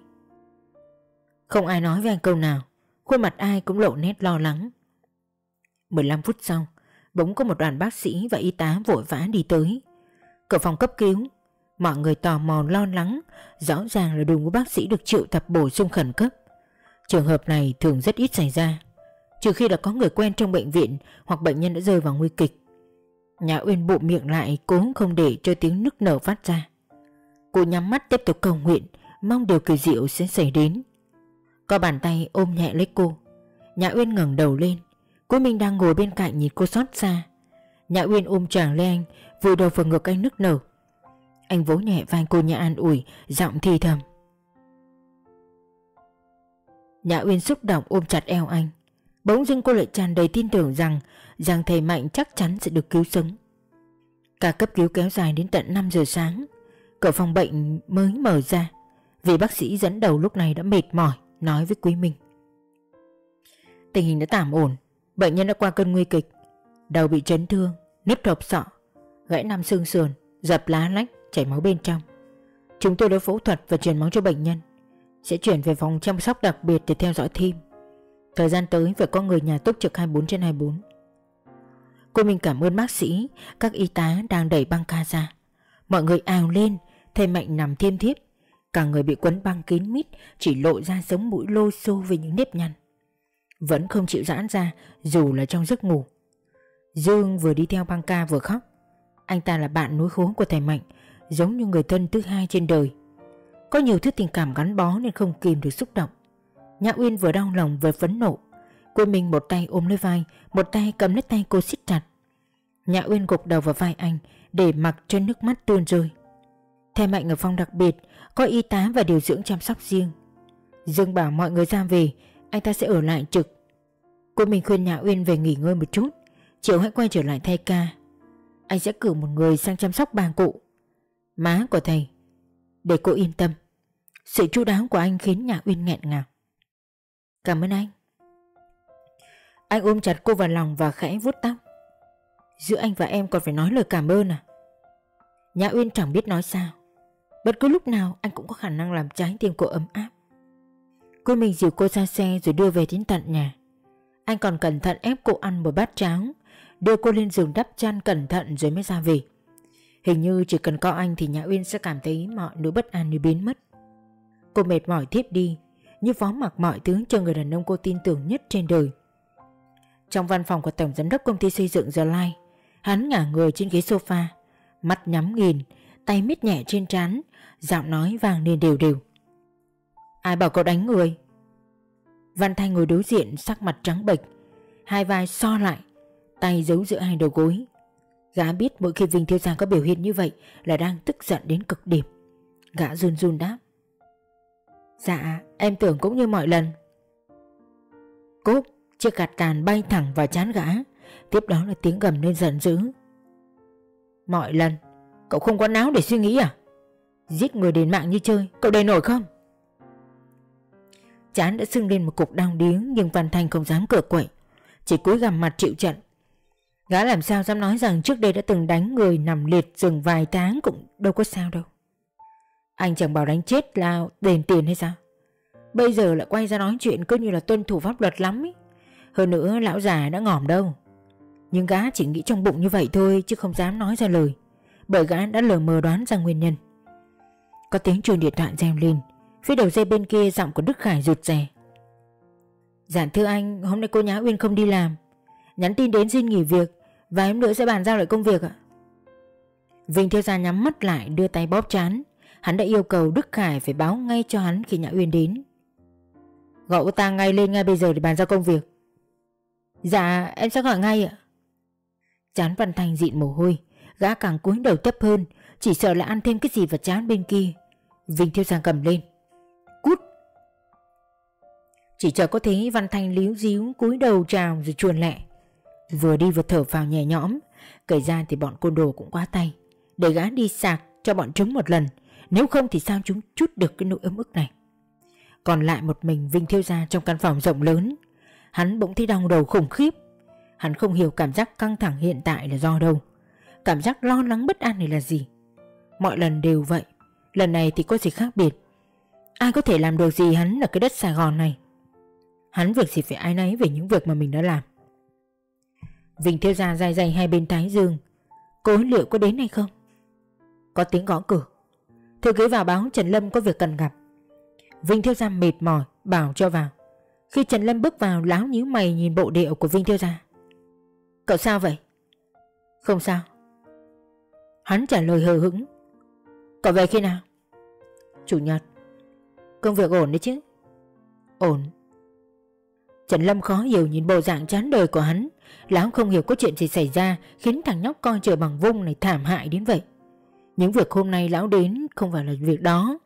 Không ai nói với anh câu nào, Khuôn mặt ai cũng lộ nét lo lắng. 15 phút sau, Bỗng có một đoàn bác sĩ và y tá vội vã đi tới. Cửa phòng cấp cứu Mọi người tò mò lo lắng, Rõ ràng là đội ngũ bác sĩ được triệu tập bổ sung khẩn cấp. Trường hợp này thường rất ít xảy ra, Trừ khi đã có người quen trong bệnh viện Hoặc bệnh nhân đã rơi vào nguy kịch. Nhà Uyên bụng miệng lại Cố không để cho tiếng nức nở phát ra. Cô nhắm mắt tiếp tục cầu nguyện, Mong điều kỳ diệu sẽ xảy đến. Có bàn tay ôm nhẹ lấy cô. Nhà Uyên ngẩng đầu lên. Cô Minh đang ngồi bên cạnh nhìn cô xót xa. Nhã Uyên ôm chàng lên anh Vùi đầu vào ngực anh nức nở. Anh vỗ nhẹ vai cô nhà an ủi Giọng thì thầm. Nhã Uyên xúc động ôm chặt eo anh. Bỗng dưng cô lại tràn đầy tin tưởng rằng Rằng thầy Mạnh chắc chắn sẽ được cứu sống. Cả cấp cứu kéo dài đến tận 5 giờ sáng. Cửa phòng bệnh mới mở ra Vì bác sĩ dẫn đầu lúc này đã mệt mỏi Nói với Quý Minh. Tình hình đã tạm ổn Bệnh nhân đã qua cơn nguy kịch. Đầu bị chấn thương, nếp hộp sọ Gãy năm xương sườn, dập lá lách, chảy máu bên trong. Chúng tôi đã phẫu thuật và truyền máu cho bệnh nhân. Sẽ chuyển về phòng chăm sóc đặc biệt để theo dõi thêm Thời gian tới phải có người nhà túc trực 24 trên 24 Cô mình cảm ơn bác sĩ, Các y tá đang đẩy băng ca ra. Mọi người ào lên, Thầy Mạnh nằm thiêm thiếp. Cả người bị quấn băng kín mít, Chỉ lộ ra sống mũi lô xô với những nếp nhăn. Vẫn không chịu giãn ra, Dù là trong giấc ngủ. Dương vừa đi theo băng ca vừa khóc. Anh ta là bạn núi khốn của thầy Mạnh Giống như người thân thứ hai trên đời. Có nhiều thứ tình cảm gắn bó Nên không kìm được xúc động. Nhã Uyên vừa đau lòng vừa phấn nộ, Cô mình một tay ôm lấy vai, Một tay cầm lấy tay cô siết chặt. Nhã Uyên gục đầu vào vai anh, Để mặc cho nước mắt tuôn rơi. Thầy Mạnh ở phòng đặc biệt, Có y tá và điều dưỡng chăm sóc riêng. Dương bảo mọi người ra về, Anh ta sẽ ở lại trực. Cô mình khuyên Nhã Uyên về nghỉ ngơi một chút, Chiều hãy quay trở lại thay ca. Anh sẽ cử một người sang chăm sóc bà cụ. Má của thầy. Để cô yên tâm, Sự chu đáo của anh khiến nhà Uyên nghẹn ngào. Cảm ơn anh. Anh ôm chặt cô vào lòng và khẽ vuốt tóc. Giữa anh và em còn phải nói lời cảm ơn à? Nhã Uyên chẳng biết nói sao. Bất cứ lúc nào anh cũng có khả năng làm trái tim cô ấm áp. Cô mình dìu cô ra xe rồi đưa về đến tận nhà. Anh còn cẩn thận ép cô ăn một bát cháo, Đưa cô lên giường đắp chăn cẩn thận rồi mới ra về. Hình như chỉ cần có anh thì Nhã Uyên sẽ cảm thấy mọi nỗi bất an như biến mất. Cô mệt mỏi thiếp đi, Như phó mặc mọi thứ cho người đàn ông cô tin tưởng nhất trên đời. Trong văn phòng của Tổng Giám đốc Công ty Xây dựng The Light Hắn ngả người trên ghế sofa, Mắt nhắm nghiền, Tay mít nhẹ trên trán, Giọng nói vàng lên đều đều. Ai bảo cậu đánh người? Văn Thanh ngồi đối diện, sắc mặt trắng bệch, Hai vai so lại, Tay giấu giữa hai đầu gối. Gã biết mỗi khi Vinh Thiếu Giang có biểu hiện như vậy Là đang tức giận đến cực điểm. Gã run run đáp. Dạ em tưởng cũng như mọi lần. Cúp, Chiếc gạt càn bay thẳng vào chán gã. Tiếp đó là tiếng gầm lên giận dữ. Mọi lần, Cậu không có não để suy nghĩ à? Giết người đến mạng như chơi, Cậu đầy nổi không? Chán đã sưng lên một cục đau điếng Nhưng Văn Thanh không dám cửa quậy. Chỉ cúi gằm mặt chịu trận. Gã làm sao dám nói rằng trước đây đã từng đánh người nằm liệt rừng vài tháng cũng đâu có sao đâu. Anh chẳng bảo đánh chết là đền tiền hay sao? Bây giờ lại quay ra nói chuyện cứ như là tuân thủ pháp luật lắm ý. Hơn nữa lão già đã ngỏm đâu. Nhưng gã chỉ nghĩ trong bụng như vậy thôi chứ không dám nói ra lời. Bởi gã đã lờ mờ đoán ra nguyên nhân. Có tiếng chuông điện thoại reo lên. Phía đầu dây bên kia giọng của Đức Khải rụt rè. Giản thưa anh, hôm nay cô Nhã Uyên không đi làm. Nhắn tin đến xin nghỉ việc và em nữa sẽ bàn giao lại công việc ạ. Vinh Thiếu Gia nhắm mắt lại, đưa tay bóp chán. Hắn đã yêu cầu Đức Khải phải báo ngay cho hắn khi Nhã Uyên đến. Gọi cô ta ngay lên ngay bây giờ để bàn giao công việc. Dạ em sẽ gọi ngay ạ. Chán Văn thành dịn mồ hôi, Gã càng cúi đầu thấp hơn, Chỉ sợ là ăn thêm cái gì vào chán bên kia. Vinh Thiếu Gia cầm lên. Cút! Chỉ chờ có thấy Văn thành líu díu cúi đầu chào rồi chuồn lẹ. Vừa đi vừa thở vào nhẹ nhõm. Kể ra thì bọn côn đồ cũng quá tay. Để gã đi sạc cho bọn chúng một lần. Nếu không thì sao chúng chút được cái nỗi ấm ức này? Còn lại một mình Vinh Thiêu Gia trong căn phòng rộng lớn. Hắn bỗng thấy đau đầu khủng khiếp. Hắn không hiểu cảm giác căng thẳng hiện tại là do đâu. Cảm giác lo lắng bất an này là gì? Mọi lần đều vậy. Lần này thì có gì khác biệt? Ai có thể làm được gì hắn ở cái đất Sài Gòn này? Hắn việc gì phải ai nấy về những việc mà mình đã làm? Vinh theo gia dài dày hai bên thái dương. Cô ấy liệu có đến hay không? Có tiếng gõ cửa. Thư ký vào báo Trần Lâm có việc cần gặp. Vinh Thiêu gia mệt mỏi, Bảo cho vào. Khi Trần Lâm bước vào, láo nhíu mày nhìn bộ điệu của Vinh Thiêu gia. Cậu sao vậy? Không sao. Hắn trả lời hờ hững. Cậu về khi nào? Chủ nhật. Công việc ổn đấy chứ? Ổn. Trần Lâm khó hiểu nhìn bộ dạng chán đời của hắn. Lão không hiểu có chuyện gì xảy ra, Khiến thằng nhóc coi trời bằng vung này thảm hại đến vậy. Những việc hôm nay lão đến Không phải là việc đó.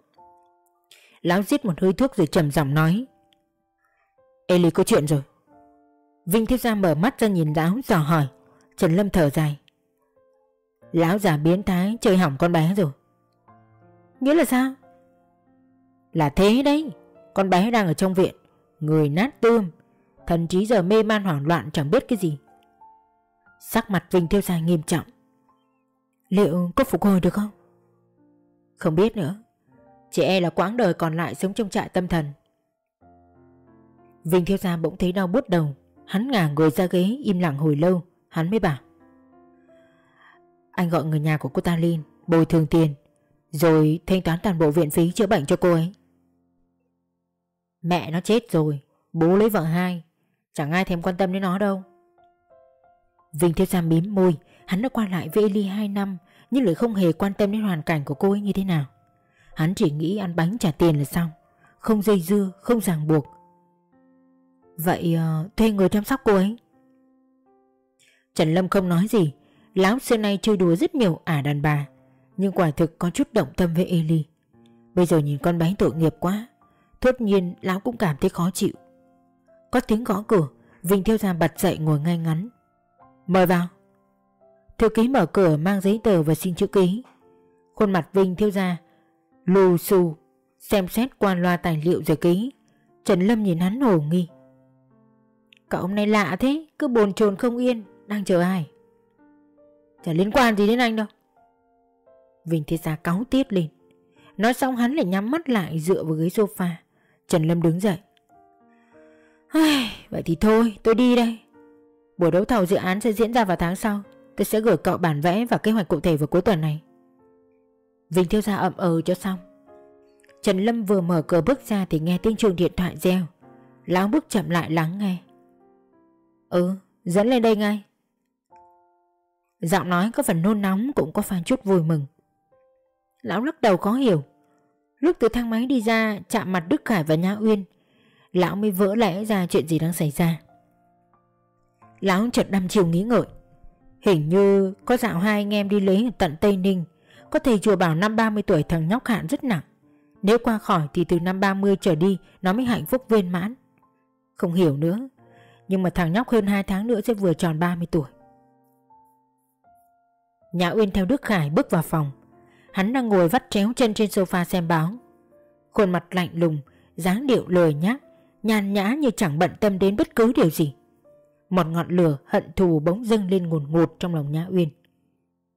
Lão giết một hơi thuốc rồi trầm giọng nói Eli có chuyện rồi. Vinh Thiết Gia mở mắt ra nhìn lão, dò hỏi. Trần Lâm thở dài, Lão già biến thái, chơi hỏng con bé rồi. Nghĩa là sao? Là thế đấy, Con bé đang ở trong viện, Người nát tươm. Thần trí giờ mê man hoảng loạn, chẳng biết cái gì. Sắc mặt Vinh Thiêu Dài nghiêm trọng. Liệu có phục hồi được không? Không biết nữa. Chỉ e là quãng đời còn lại sống trong trại tâm thần. Vinh Thiêu Gia bỗng thấy đau bút đầu. Hắn ngả người ra ghế, im lặng hồi lâu. Hắn mới bảo, Anh gọi người nhà của cô ta lên, Bồi thường tiền, Rồi thanh toán toàn bộ viện phí chữa bệnh cho cô ấy. Mẹ nó chết rồi, Bố lấy vợ hai. Chẳng ai thèm quan tâm đến nó đâu. Vinh Thiết Gia bím môi Hắn đã qua lại với Eli 2 năm Nhưng lại không hề quan tâm đến hoàn cảnh của cô ấy như thế nào. Hắn chỉ nghĩ ăn bánh trả tiền là xong Không dây dưa, không ràng buộc. Vậy uh, thuê người chăm sóc cô ấy? Trần Lâm không nói gì Lão xưa nay chơi đùa rất nhiều ả đàn bà Nhưng quả thực có chút động tâm với Eli Bây giờ nhìn con bé tội nghiệp quá Thốt nhiên lão cũng cảm thấy khó chịu có tiếng gõ cửa, Vinh Thiêu Gia bật dậy ngồi ngay ngắn. Mời vào. Thư ký mở cửa mang giấy tờ và xin chữ ký. Khuôn mặt Vinh Thiêu Gia Lù xù, Xem xét qua loa tài liệu rồi ký. Trần Lâm nhìn hắn hồ nghi. Cậu hôm nay lạ thế, Cứ bồn chồn không yên, Đang chờ ai? Chả liên quan gì đến anh đâu. Vinh Thiêu Gia cáu tiết lên. Nói xong hắn lại nhắm mắt lại dựa vào ghế sofa. Trần Lâm đứng dậy. Vậy thì thôi, tôi đi đây. Buổi đấu thầu dự án sẽ diễn ra vào tháng sau. Tôi sẽ gửi cậu bản vẽ và kế hoạch cụ thể vào cuối tuần này. Vinh thiếu gia ậm ừ cho xong. Trần Lâm vừa mở cửa bước ra Thì nghe tiếng chuông điện thoại reo. Lão bước chậm lại lắng nghe. Ừ dẫn lên đây ngay. Giọng nói có phần nôn nóng Cũng có pha chút vui mừng. Lão lắc đầu khó hiểu. Lúc từ thang máy đi ra, Chạm mặt Đức Khải và Nhã Uyên Lão mới vỡ lẽ ra chuyện gì đang xảy ra. Lão chợt đăm chiều nghĩ ngợi. Hình như có dạo hai anh em đi lấy ở tận Tây Ninh, Có thầy chùa bảo năm 30 tuổi thằng nhóc hạn rất nặng. Nếu qua khỏi thì từ năm 30 trở đi, Nó mới hạnh phúc viên mãn. Không hiểu nữa, Nhưng mà thằng nhóc hơn 2 tháng nữa sẽ vừa tròn 30 tuổi. Nhã Uyên theo Đức Khải bước vào phòng. Hắn đang ngồi vắt chéo chân trên sofa xem báo. Khuôn mặt lạnh lùng, dáng điệu lười nhác nhàn nhã như chẳng bận tâm đến bất cứ điều gì. Một ngọn lửa hận thù bỗng dâng lên ngùn ngụt trong lòng Nhã Uyên.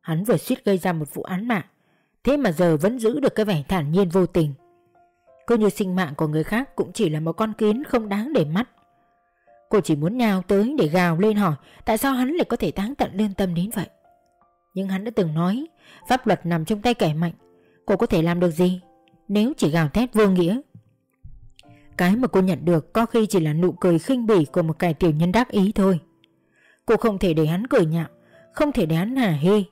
Hắn vừa suýt gây ra một vụ án mạng, thế mà giờ vẫn giữ được cái vẻ thản nhiên vô tình. Cô như sinh mạng của người khác cũng chỉ là một con kiến không đáng để mắt. Cô chỉ muốn nhào tới để gào lên hỏi tại sao hắn lại có thể táng tận lương tâm đến vậy. Nhưng hắn đã từng nói pháp luật nằm trong tay kẻ mạnh, cô có thể làm được gì nếu chỉ gào thét vô nghĩa. Cái mà cô nhận được có khi chỉ là nụ cười khinh bỉ của một kẻ tiểu nhân đắc ý thôi. Cô không thể để hắn cười nhạo, không thể để hắn hả hê.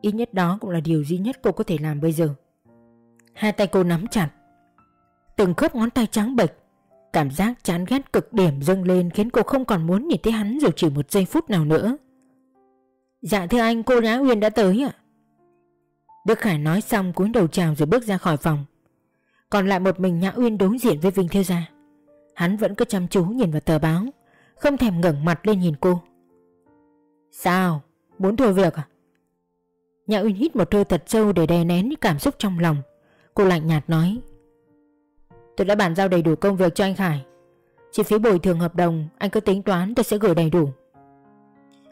Ít nhất đó cũng là điều duy nhất cô có thể làm bây giờ. Hai tay cô nắm chặt. Từng khớp ngón tay trắng bệch. Cảm giác chán ghét cực điểm dâng lên khiến cô không còn muốn nhìn thấy hắn dù chỉ một giây phút nào nữa. Dạ thưa anh, cô Nhã Uyên đã tới ạ. Đức Khải nói xong cúi đầu chào rồi bước ra khỏi phòng. Còn lại một mình Nhã Uyên đối diện với Vinh Thiêu Gia. Hắn vẫn cứ chăm chú nhìn vào tờ báo, Không thèm ngẩng mặt lên nhìn cô. Sao? Muốn thôi việc à? Nhã Uyên hít một hơi thật sâu để đè nén những cảm xúc trong lòng. Cô lạnh nhạt nói, Tôi đã bàn giao đầy đủ công việc cho anh Khải. Chi phí bồi thường hợp đồng, Anh cứ tính toán tôi sẽ gửi đầy đủ.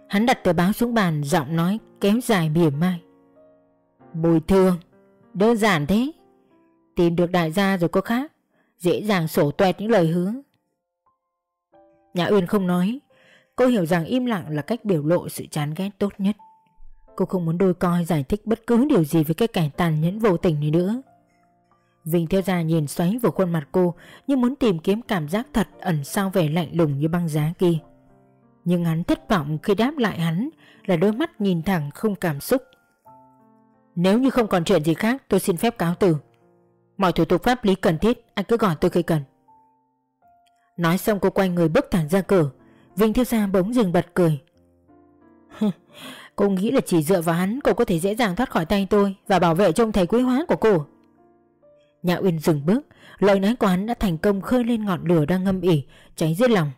Hắn đặt tờ báo xuống bàn, Giọng nói kéo dài mỉa mai. Bồi thường? Đơn giản thế. Tìm được đại gia rồi có khác. Dễ dàng sổ tuẹt những lời hứa. Nhã Uyên không nói. Cô hiểu rằng im lặng là cách biểu lộ sự chán ghét tốt nhất. Cô không muốn đôi coi giải thích bất cứ điều gì với cái kẻ tàn nhẫn vô tình này nữa. Vinh theo ra nhìn xoáy vào khuôn mặt cô, Như muốn tìm kiếm cảm giác thật ẩn sau vẻ lạnh lùng như băng giá kia. Nhưng hắn thất vọng khi đáp lại hắn, Là đôi mắt nhìn thẳng không cảm xúc. Nếu như không còn chuyện gì khác, tôi xin phép cáo từ. Mọi thủ tục pháp lý cần thiết, Anh cứ gọi tôi khi cần. Nói xong cô quay người bước thẳng ra cửa. Vinh Thiếu Gia bỗng dừng bật cười. Cô nghĩ là chỉ dựa vào hắn, cô có thể dễ dàng thoát khỏi tay tôi Và bảo vệ trông thầy quý hóa của cô. Nhã Uyên dừng bước. Lời nói của hắn đã thành công khơi lên ngọn lửa đang ngâm ỉ, Cháy dưới lòng.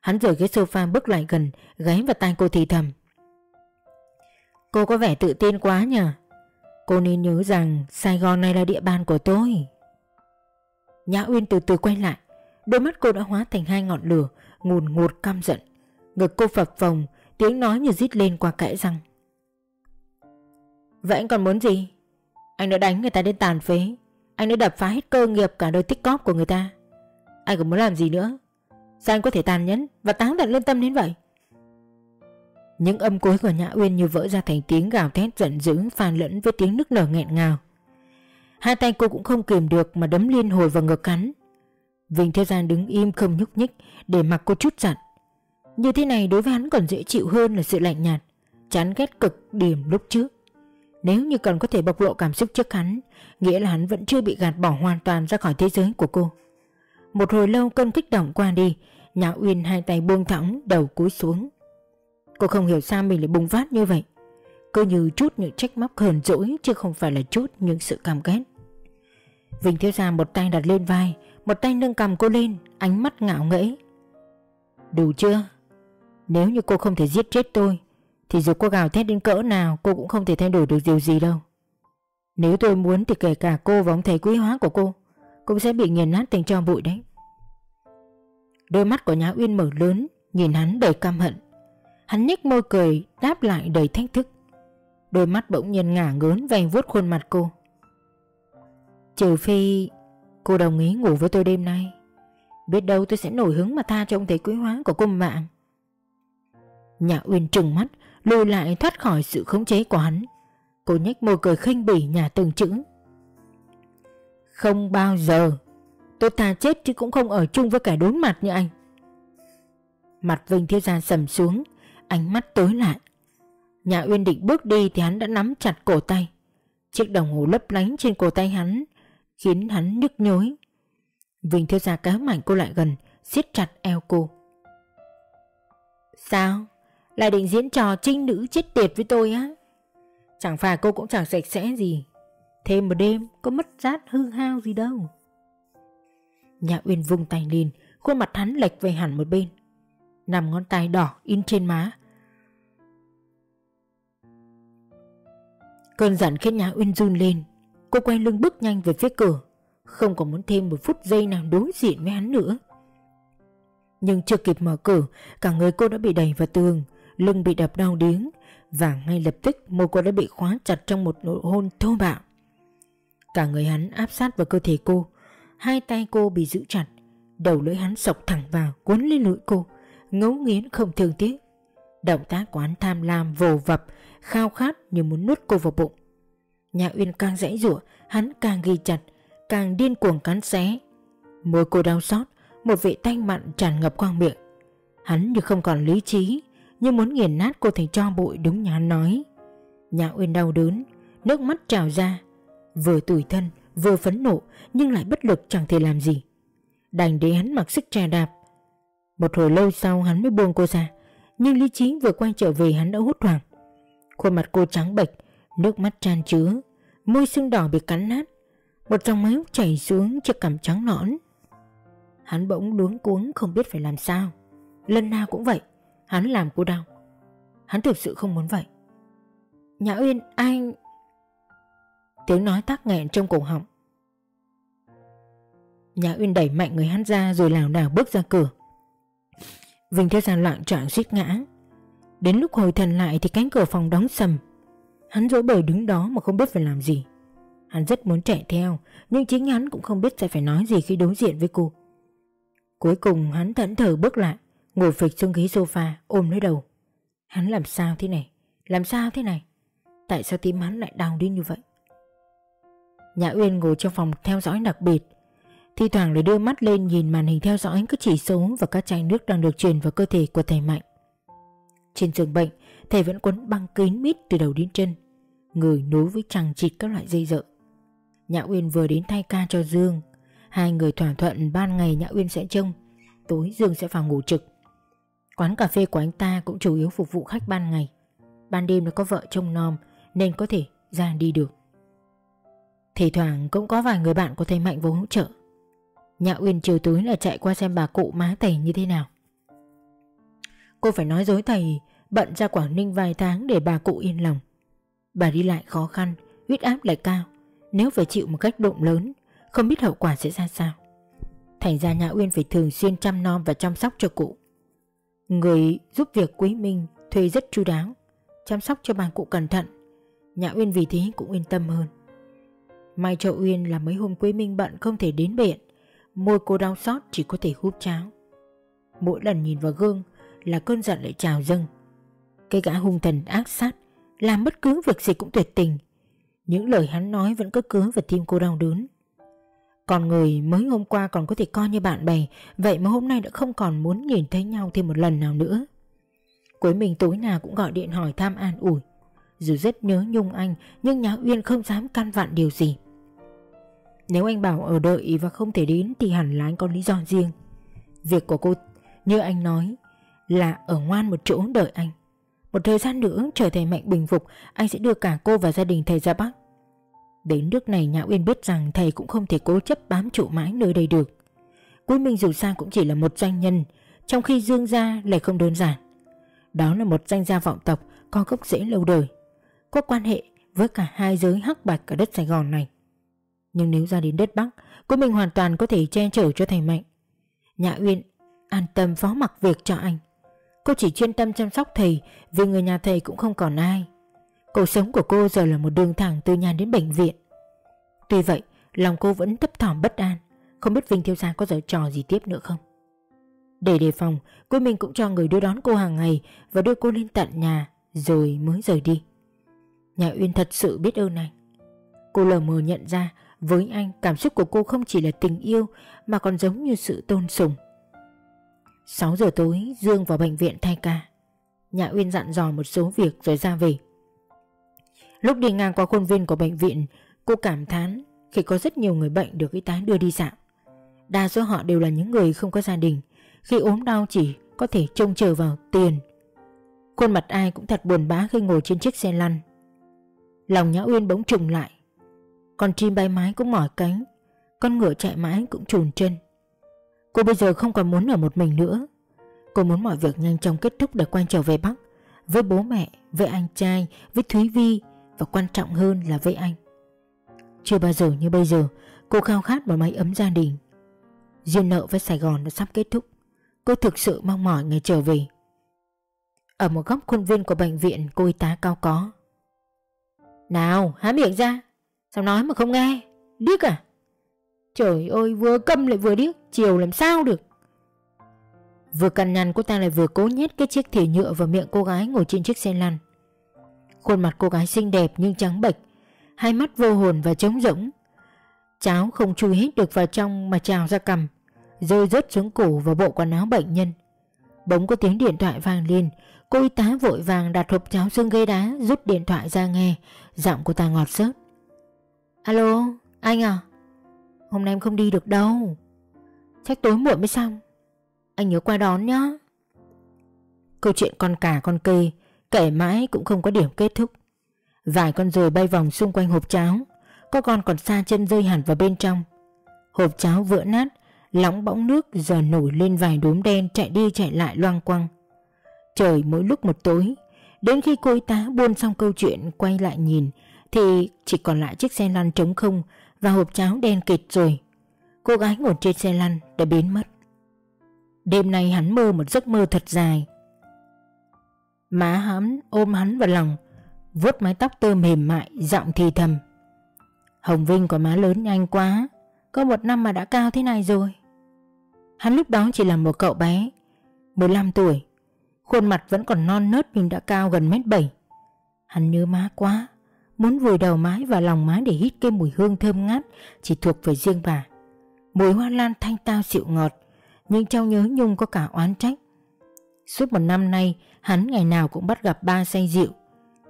Hắn rời ghế sofa bước lại gần Gáy vào tay cô thì thầm. Cô có vẻ tự tin quá nhỉ Cô nên nhớ rằng Sài Gòn này là địa bàn của tôi. Nhã Uyên từ từ quay lại, Đôi mắt cô đã hóa thành hai ngọn lửa, Ngùn ngụt căm giận. Ngực cô phập phồng, Tiếng nói như rít lên qua kẽ răng. Vậy anh còn muốn gì? Anh đã đánh người ta đến tàn phế. Anh đã đập phá hết cơ nghiệp cả đời tích cóp của người ta. Anh còn muốn làm gì nữa? Sao anh có thể tàn nhẫn Và táng tận lương tâm đến vậy? Những âm cuối của Nhã Uyên như vỡ ra thành tiếng gào thét giận dữ Phàn lẫn với tiếng nức nở nghẹn ngào. Hai tay cô cũng không kìm được Mà đấm liên hồi vào ngực hắn. Vinh Theo Gian đứng im không nhúc nhích Để mặc cô chút giận. Như thế này đối với hắn còn dễ chịu hơn là sự lạnh nhạt, Chán ghét cực điểm lúc trước. Nếu như còn có thể bộc lộ cảm xúc trước hắn, Nghĩa là hắn vẫn chưa bị gạt bỏ hoàn toàn ra khỏi thế giới của cô. Một hồi lâu cơn kích động qua đi, Nhã Uyên hai tay buông thõng, đầu cúi xuống. Cô không hiểu sao mình lại bùng phát như vậy. Cô như chút những trách móc hờn dỗi, Chứ không phải là chút những sự cam ghét Vinh Thiếu Gia một tay đặt lên vai, một tay nâng cầm cô lên, Ánh mắt ngạo nghễ. Đủ chưa? Nếu như cô không thể giết chết tôi, Thì dù cô gào thét đến cỡ nào, Cô cũng không thể thay đổi được điều gì đâu. Nếu tôi muốn thì kể cả cô và ông thầy quý hóa của cô Cũng sẽ bị nghiền nát thành cho bụi đấy. Đôi mắt của Nhã Uyên mở lớn, Nhìn hắn đầy căm hận. Hắn nhếch môi cười, đáp lại đầy thách thức. Đôi mắt bỗng nhiên ngả ngớn Vành vuốt khuôn mặt cô. Trừ phi Cô đồng ý ngủ với tôi đêm nay, Biết đâu tôi sẽ nổi hứng mà tha cho ông thầy quý hóa của cô mạng. Nhã Uyên trừng mắt, Lùi lại thoát khỏi sự khống chế của hắn. Cô nhếch môi cười khinh bỉ nhà từng chữ. Không bao giờ, Tôi thà chết chứ cũng không ở chung với kẻ đốn mặt như anh. Mặt Vinh Thiếu Gia sầm xuống Ánh mắt tối lại Nhã Uyên định bước đi thì hắn đã nắm chặt cổ tay Chiếc đồng hồ lấp lánh trên cổ tay hắn khiến hắn nhức nhối. Vinh thiếu gia kéo mảnh cô lại gần, siết chặt eo cô. Sao? Lại định diễn trò trinh nữ chết tiệt với tôi á? Chẳng phải cô cũng chẳng sạch sẽ gì. Thêm một đêm có mất rát hư hao gì đâu. Nhã Uyên vung tay lên, khuôn mặt hắn lệch về hẳn một bên. Nằm ngón tay đỏ in trên má. Cơn giận khiến nhà Uyên run lên, Cô quay lưng bước nhanh về phía cửa. Không còn muốn thêm một phút giây nào đối diện với hắn nữa. Nhưng chưa kịp mở cửa Cả người cô đã bị đẩy vào tường. Lưng bị đập đau điếng Và ngay lập tức môi cô đã bị khóa chặt trong một nụ hôn thô bạo. Cả người hắn áp sát vào cơ thể cô. Hai tay cô bị giữ chặt. Đầu lưỡi hắn sọc thẳng vào Cuốn lên lưỡi cô. Ngấu nghiến không thương tiếc. Động tác của hắn tham lam vồ vập, Khao khát như muốn nuốt cô vào bụng. Nhà Uyên càng dãy rủa Hắn càng ghi chặt, Càng điên cuồng cắn xé. Môi cô đau xót, Một vị tanh mặn tràn ngập qua miệng. Hắn như không còn lý trí Nhưng muốn nghiền nát cô thành cho bụi đúng như hắn nói. Nhà Uyên đau đớn, Nước mắt trào ra. Vừa tủi thân, vừa phấn nộ, Nhưng lại bất lực chẳng thể làm gì. Đành để hắn mặc sức trà đạp một hồi lâu sau hắn mới buông cô ra, Nhưng lý trí vừa quay trở về hắn đã hút hoảng. Khuôn mặt cô trắng bệch, Nước mắt tràn chứa Môi sưng đỏ bị cắn nát, Một dòng máu chảy xuống chiếc cằm trắng nõn. Hắn bỗng luống cuống không biết phải làm sao. Lần nào cũng vậy, Hắn làm cô đau. Hắn thực sự không muốn vậy. Nhã Uyên, anh Tiếng nói tắc nghẹn trong cổ họng. Nhã Uyên đẩy mạnh người hắn ra Rồi lảo đảo bước ra cửa. Vinh theo ra loạn trạng suýt ngã. Đến lúc hồi thần lại Thì cánh cửa phòng đóng sầm. Hắn dối bời đứng đó mà không biết phải làm gì. Hắn rất muốn chạy theo, Nhưng chính hắn cũng không biết sẽ phải nói gì khi đối diện với cô. Cuối cùng hắn thẫn thờ bước lại, Ngồi phịch xuống ghế sofa, ôm lấy đầu. Hắn làm sao thế này? Làm sao thế này? Tại sao tim hắn lại đau đi như vậy? Nhã Uyên ngồi trong phòng theo dõi đặc biệt Thi thoảng lại đưa mắt lên nhìn màn hình theo dõi các chỉ số và các chai nước đang được truyền vào cơ thể của thầy Mạnh. Trên giường bệnh, thầy vẫn quấn băng kín mít từ đầu đến chân, người nối với chằng chịt các loại dây dợ. Nhã Uyên vừa đến thay ca cho Dương, hai người thỏa thuận ban ngày Nhã Uyên sẽ trông, tối Dương sẽ vào ngủ trực. Quán cà phê của anh ta cũng chủ yếu phục vụ khách ban ngày, ban đêm nó có vợ trông nom nên có thể ra đi được. Thì thoảng cũng có vài người bạn của thầy Mạnh vô hỗ trợ Nhã Uyên chiều tối là chạy qua xem bà cụ má thầy như thế nào. Cô phải nói dối thầy, Bận ra Quảng Ninh vài tháng để bà cụ yên lòng. Bà đi lại khó khăn, Huyết áp lại cao. Nếu phải chịu một cách đụng lớn, Không biết hậu quả sẽ ra sao. Thành ra Nhã Uyên phải thường xuyên chăm nom và chăm sóc cho cụ. Người giúp việc Quý Minh, thuê rất chu đáo, Chăm sóc cho bà cụ cẩn thận. Nhã Uyên vì thế cũng yên tâm hơn. Mai cho Uyên là mấy hôm Quý Minh bận không thể đến bệnh. Môi cô đau xót chỉ có thể húp cháo. Mỗi lần nhìn vào gương Là cơn giận lại trào dâng. Cái gã hung thần ác sát, Làm bất cứ việc gì cũng tuyệt tình. Những lời hắn nói vẫn cứ cứa vào tim cô đau đớn. Còn người mới hôm qua còn có thể coi như bạn bè, Vậy mà hôm nay đã không còn muốn nhìn thấy nhau thêm một lần nào nữa. Cuối mình tối nào cũng gọi điện hỏi thăm an ủi. Dù rất nhớ Nhung anh, Nhưng Nhã Uyên không dám can vặn điều gì nếu anh bảo ở đợi và không thể đến thì hẳn là anh có lý do riêng. Việc của cô, như anh nói, là ở ngoan một chỗ đợi anh. Một thời gian nữa trở thành mạnh bình phục, anh sẽ đưa cả cô và gia đình thầy ra Bắc. Đến nước này Nhã Uyên biết rằng thầy cũng không thể cố chấp bám trụ mãi nơi đây được. Cuối Minh dù sao cũng chỉ là một doanh nhân, trong khi Dương Gia lại không đơn giản. Đó là một danh gia vọng tộc có gốc rễ lâu đời, có quan hệ với cả hai giới hắc bạch ở đất Sài Gòn này. Nhưng nếu ra đến đất Bắc Cô mình hoàn toàn có thể che chở cho thầy Mạnh. Nhã Uyên an tâm phó mặc việc cho anh. Cô chỉ chuyên tâm chăm sóc thầy, Vì người nhà thầy cũng không còn ai. Cuộc sống của cô giờ là một đường thẳng từ nhà đến bệnh viện. Tuy vậy, Lòng cô vẫn thấp thỏm bất an. Không biết Vinh Thiêu Gia có giở trò gì tiếp nữa không? Để đề phòng, Cô mình cũng cho người đưa đón cô hàng ngày Và đưa cô lên tận nhà, Rồi mới rời đi. Nhà Uyên thật sự biết ơn anh. Cô lờ mờ nhận ra với anh, cảm xúc của cô không chỉ là tình yêu, mà còn giống như sự tôn sùng. 6 giờ tối, Dương vào bệnh viện thay ca. Nhã Uyên dặn dò một số việc rồi ra về. Lúc đi ngang qua khuôn viên của bệnh viện, Cô cảm thán khi có rất nhiều người bệnh được y tá đưa đi dạo. Đa số họ đều là những người không có gia đình. Khi ốm đau chỉ có thể trông chờ vào tiền. Khuôn mặt ai cũng thật buồn bã khi ngồi trên chiếc xe lăn. Lòng Nhã Uyên bỗng trùng lại con chim bay mái cũng mỏi cánh. Con ngựa chạy mãi cũng trùn chân. Cô bây giờ không còn muốn ở một mình nữa. Cô muốn mọi việc nhanh chóng kết thúc để quay trở về Bắc Với bố mẹ, với anh trai, với Thúy Vi Và quan trọng hơn là với anh. Chưa bao giờ như bây giờ Cô khao khát một mái ấm gia đình. Duyên nợ với Sài Gòn đã sắp kết thúc. Cô thực sự mong mỏi ngày trở về. Ở một góc khuôn viên của bệnh viện Cô y tá cao có. Nào há miệng ra. Sao nói mà không nghe? Điếc à? Trời ơi, vừa câm lại vừa điếc, Chiều làm sao được? Vừa cằn nhằn, cô ta lại vừa cố nhét cái chiếc thìa nhựa vào miệng cô gái ngồi trên chiếc xe lăn. Khuôn mặt cô gái xinh đẹp nhưng trắng bệch, Hai mắt vô hồn và trống rỗng. Cháo không chui hết được vào trong mà trào ra cầm Rơi rớt xuống cổ và bộ quần áo bệnh nhân. Bỗng có tiếng điện thoại vang lên, Cô y tá vội vàng đặt hộp cháo xương ghế đá, Rút điện thoại ra nghe. Giọng cô ta ngọt sớt. Alo, anh à? Hôm nay em không đi được đâu. Chắc tối muộn mới xong. Anh nhớ qua đón nhá. Câu chuyện con cả con kê kể mãi cũng không có điểm kết thúc. Vài con ruồi bay vòng xung quanh hộp cháo, có con còn xa chân rơi hẳn vào bên trong. Hộp cháo vỡ nát, lóng bóng nước giờ nổi lên vài đốm đen chạy đi chạy lại loang quăng. Trời mỗi lúc một tối, đến khi cô y tá buôn xong câu chuyện quay lại nhìn thì chỉ còn lại chiếc xe lăn trống không và hộp cháo đen kịt rồi. Cô gái ngồi trên xe lăn đã biến mất. Đêm nay hắn mơ một giấc mơ thật dài. Má hắn ôm hắn vào lòng, vuốt mái tóc tơ mềm mại, giọng thì thầm. Hồng Vinh có má lớn nhanh quá, có một năm mà đã cao thế này rồi. Hắn lúc đó chỉ là một cậu bé, 15 tuổi Khuôn mặt vẫn còn non nớt nhưng đã cao gần mét bảy Hắn nhớ má quá Muốn vùi đầu mái vào lòng má để hít cái mùi hương thơm ngát, Chỉ thuộc về riêng bà. Mùi hoa lan thanh tao dịu ngọt, Nhưng trong nhớ nhung có cả oán trách. Suốt một năm nay, Hắn ngày nào cũng bắt gặp ba say rượu.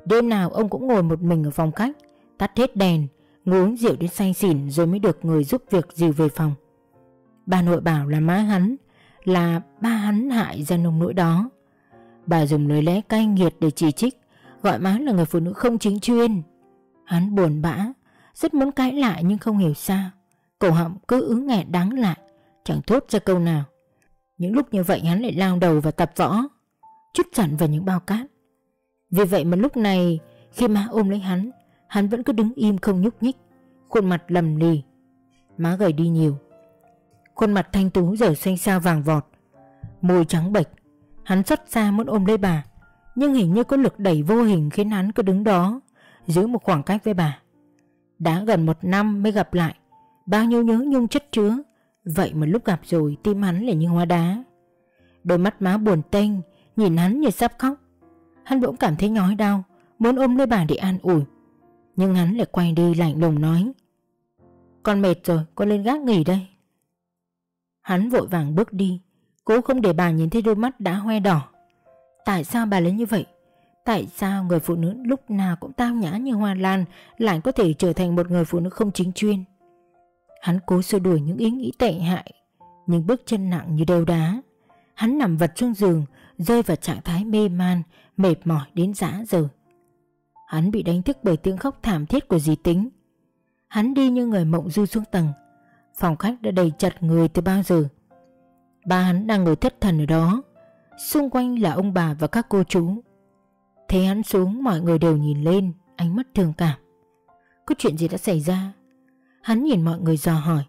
Đêm nào ông cũng ngồi một mình ở phòng khách, Tắt hết đèn, Ngồi uống rượu đến say xỉn Rồi mới được người giúp việc dìu về phòng. Bà nội bảo là má hắn, Là ba hắn hại ra nông nỗi đó. Bà dùng lời lẽ cay nghiệt để chỉ trích, Gọi má là người phụ nữ không chính chuyên. Hắn buồn bã, Rất muốn cãi lại nhưng không hiểu sao. Cổ họng cứ ứng nghẹn đắng lại, Chẳng thốt ra câu nào. Những lúc như vậy hắn lại lao đầu vào tập võ, Chút chặn vào những bao cát. Vì vậy mà lúc này, Khi má ôm lấy hắn Hắn vẫn cứ đứng im không nhúc nhích, Khuôn mặt lầm lì. Má gầy đi nhiều, Khuôn mặt thanh tú giờ xanh xao vàng vọt, Môi trắng bệch. Hắn xuất xa muốn ôm lấy bà, Nhưng hình như có lực đẩy vô hình khiến hắn cứ đứng đó. Giữ một khoảng cách với bà. Đã gần một năm mới gặp lại, Bao nhiêu nhớ nhung chất chứa. Vậy mà lúc gặp rồi, tim hắn lại như hoa đá. Đôi mắt má buồn tênh, Nhìn hắn như sắp khóc. Hắn bỗng cảm thấy nhói đau, Muốn ôm lấy bà để an ủi. Nhưng hắn lại quay đi lạnh lùng nói, Con mệt rồi, con lên gác nghỉ đây. Hắn vội vàng bước đi, Cố không để bà nhìn thấy đôi mắt đã hoe đỏ. Tại sao bà lấy như vậy? Tại sao người phụ nữ lúc nào cũng tao nhã như hoa lan Lại có thể trở thành một người phụ nữ không chính chuyên? Hắn cố xua đuổi những ý nghĩ tệ hại, Nhưng bước chân nặng như đeo đá. Hắn nằm vật xuống giường, Rơi vào trạng thái mê man, Mệt mỏi đến dã rời Hắn bị đánh thức bởi tiếng khóc thảm thiết của dì tính. Hắn đi như người mộng du xuống tầng. Phòng khách đã đầy chật người từ bao giờ? Ba hắn đang ngồi thất thần ở đó. Xung quanh là ông bà và các cô chú. Thấy hắn xuống, mọi người đều nhìn lên, Ánh mắt thương cảm. Có chuyện gì đã xảy ra? Hắn nhìn mọi người dò hỏi,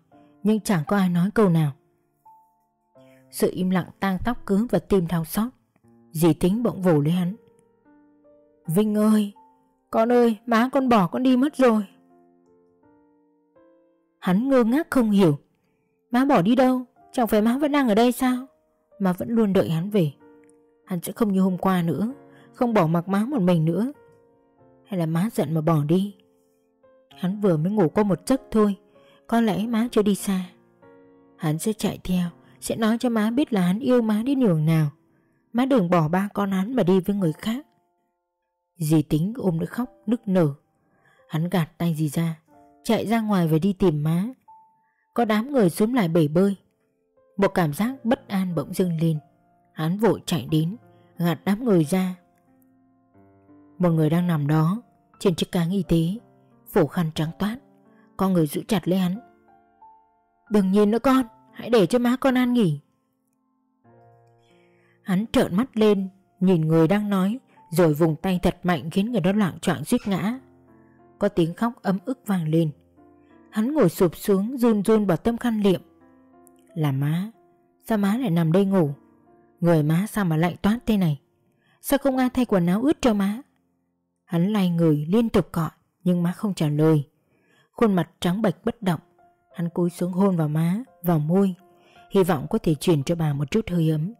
Nhưng chẳng có ai nói câu nào. Sự im lặng tang tóc cứ và tim thao xót. Dì tính bỗng vồ lấy hắn. Vinh ơi, Con ơi, má con bỏ con đi mất rồi. Hắn ngơ ngác không hiểu. Má bỏ đi đâu? Chẳng phải má vẫn đang ở đây sao? Má vẫn luôn đợi hắn về. Hắn sẽ không như hôm qua nữa. Không bỏ mặc má một mình nữa. Hay là má giận mà bỏ đi? Hắn vừa mới ngủ qua một giấc thôi, Có lẽ má chưa đi xa. Hắn sẽ chạy theo, Sẽ nói cho má biết là hắn yêu má đến nhường nào. Má đừng bỏ ba con hắn mà đi với người khác. Dì tính ôm đứa khóc, nức nở. Hắn gạt tay dì ra, Chạy ra ngoài và đi tìm má. Có đám người xuống lại bể bơi. Một cảm giác bất an bỗng dưng lên. Hắn vội chạy đến, Gạt đám người ra. Một người đang nằm đó, Trên chiếc cáng y tế, Phủ khăn trắng toát Con người giữ chặt lấy hắn. Đừng nhìn nữa con, Hãy để cho má con an nghỉ. Hắn trợn mắt lên, Nhìn người đang nói, Rồi vùng tay thật mạnh khiến người đó loạn choạng suýt ngã. Có tiếng khóc ấm ức vang lên. Hắn ngồi sụp xuống run run bỏ tâm khăn liệm. Là má, Sao má lại nằm đây ngủ? Người má sao mà lạnh toát thế này? Sao không ai thay quần áo ướt cho má? Hắn lay người liên tục gọi Nhưng má không trả lời. Khuôn mặt trắng bệch bất động Hắn cúi xuống hôn vào má, vào môi Hy vọng có thể truyền cho bà một chút hơi ấm.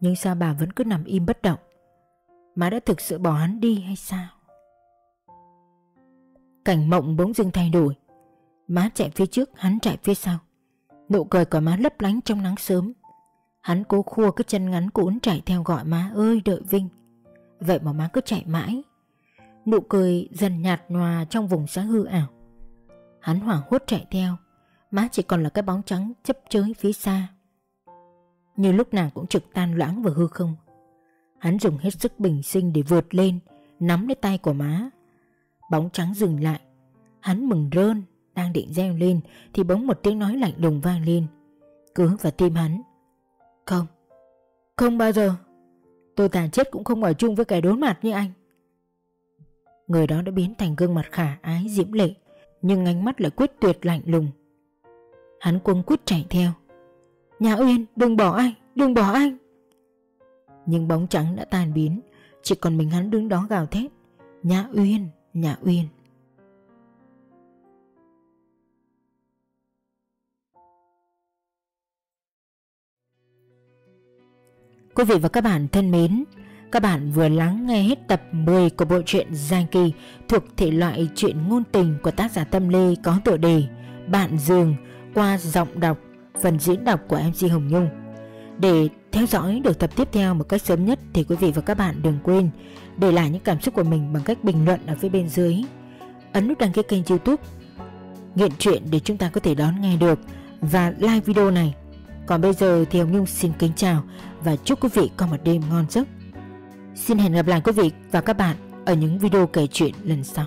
Nhưng sao bà vẫn cứ nằm im bất động? Má đã thực sự bỏ hắn đi hay sao? Cảnh mộng bỗng dưng thay đổi. Má chạy phía trước hắn chạy phía sau. Nụ cười của má lấp lánh trong nắng sớm. Hắn cố khua cái chân ngắn cuốn chạy theo gọi má ơi đợi Vinh. Vậy mà má cứ chạy mãi. Nụ cười dần nhạt nhòa trong vùng sáng hư ảo. Hắn hoảng hốt chạy theo. Má chỉ còn là cái bóng trắng chấp chới phía xa. Như lúc nào cũng trực tan loãng vào hư không. Hắn dùng hết sức bình sinh để vượt lên, Nắm lấy tay của má. Bóng trắng dừng lại. Hắn mừng rơn, Đang định reo lên Thì bỗng một tiếng nói lạnh lùng vang lên. Cứ vào tim hắn. Không Không bao giờ. Tôi tàn chết cũng không ở chung với kẻ đốn mặt như anh. Người đó đã biến thành gương mặt khả ái diễm lệ Nhưng ánh mắt lại quyết tuyệt lạnh lùng. Hắn cuống quýt chạy theo. Nhà Uyên đừng bỏ anh Đừng bỏ anh. Nhưng bóng trắng đã tan biến Chỉ còn mình hắn đứng đó gào thét. Nhà Uyên Nhà Uyên. Quý vị và các bạn thân mến, các bạn vừa lắng nghe hết tập 10 của bộ truyện Giang Kỳ thuộc thể loại truyện ngôn tình của tác giả Tâm Lê có tựa đề Bạn Dường qua giọng đọc, phần diễn đọc của MC Hồng Nhung. Để theo dõi được tập tiếp theo một cách sớm nhất thì quý vị và các bạn đừng quên để lại những cảm xúc của mình bằng cách bình luận ở phía bên dưới. Ấn nút đăng ký kênh youtube Nghiện truyện để chúng ta có thể đón nghe được và like video này. Còn bây giờ thì Hồng Nhung xin kính chào và chúc quý vị có một đêm ngon giấc. Xin hẹn gặp lại quý vị và các bạn ở những video kể chuyện lần sau.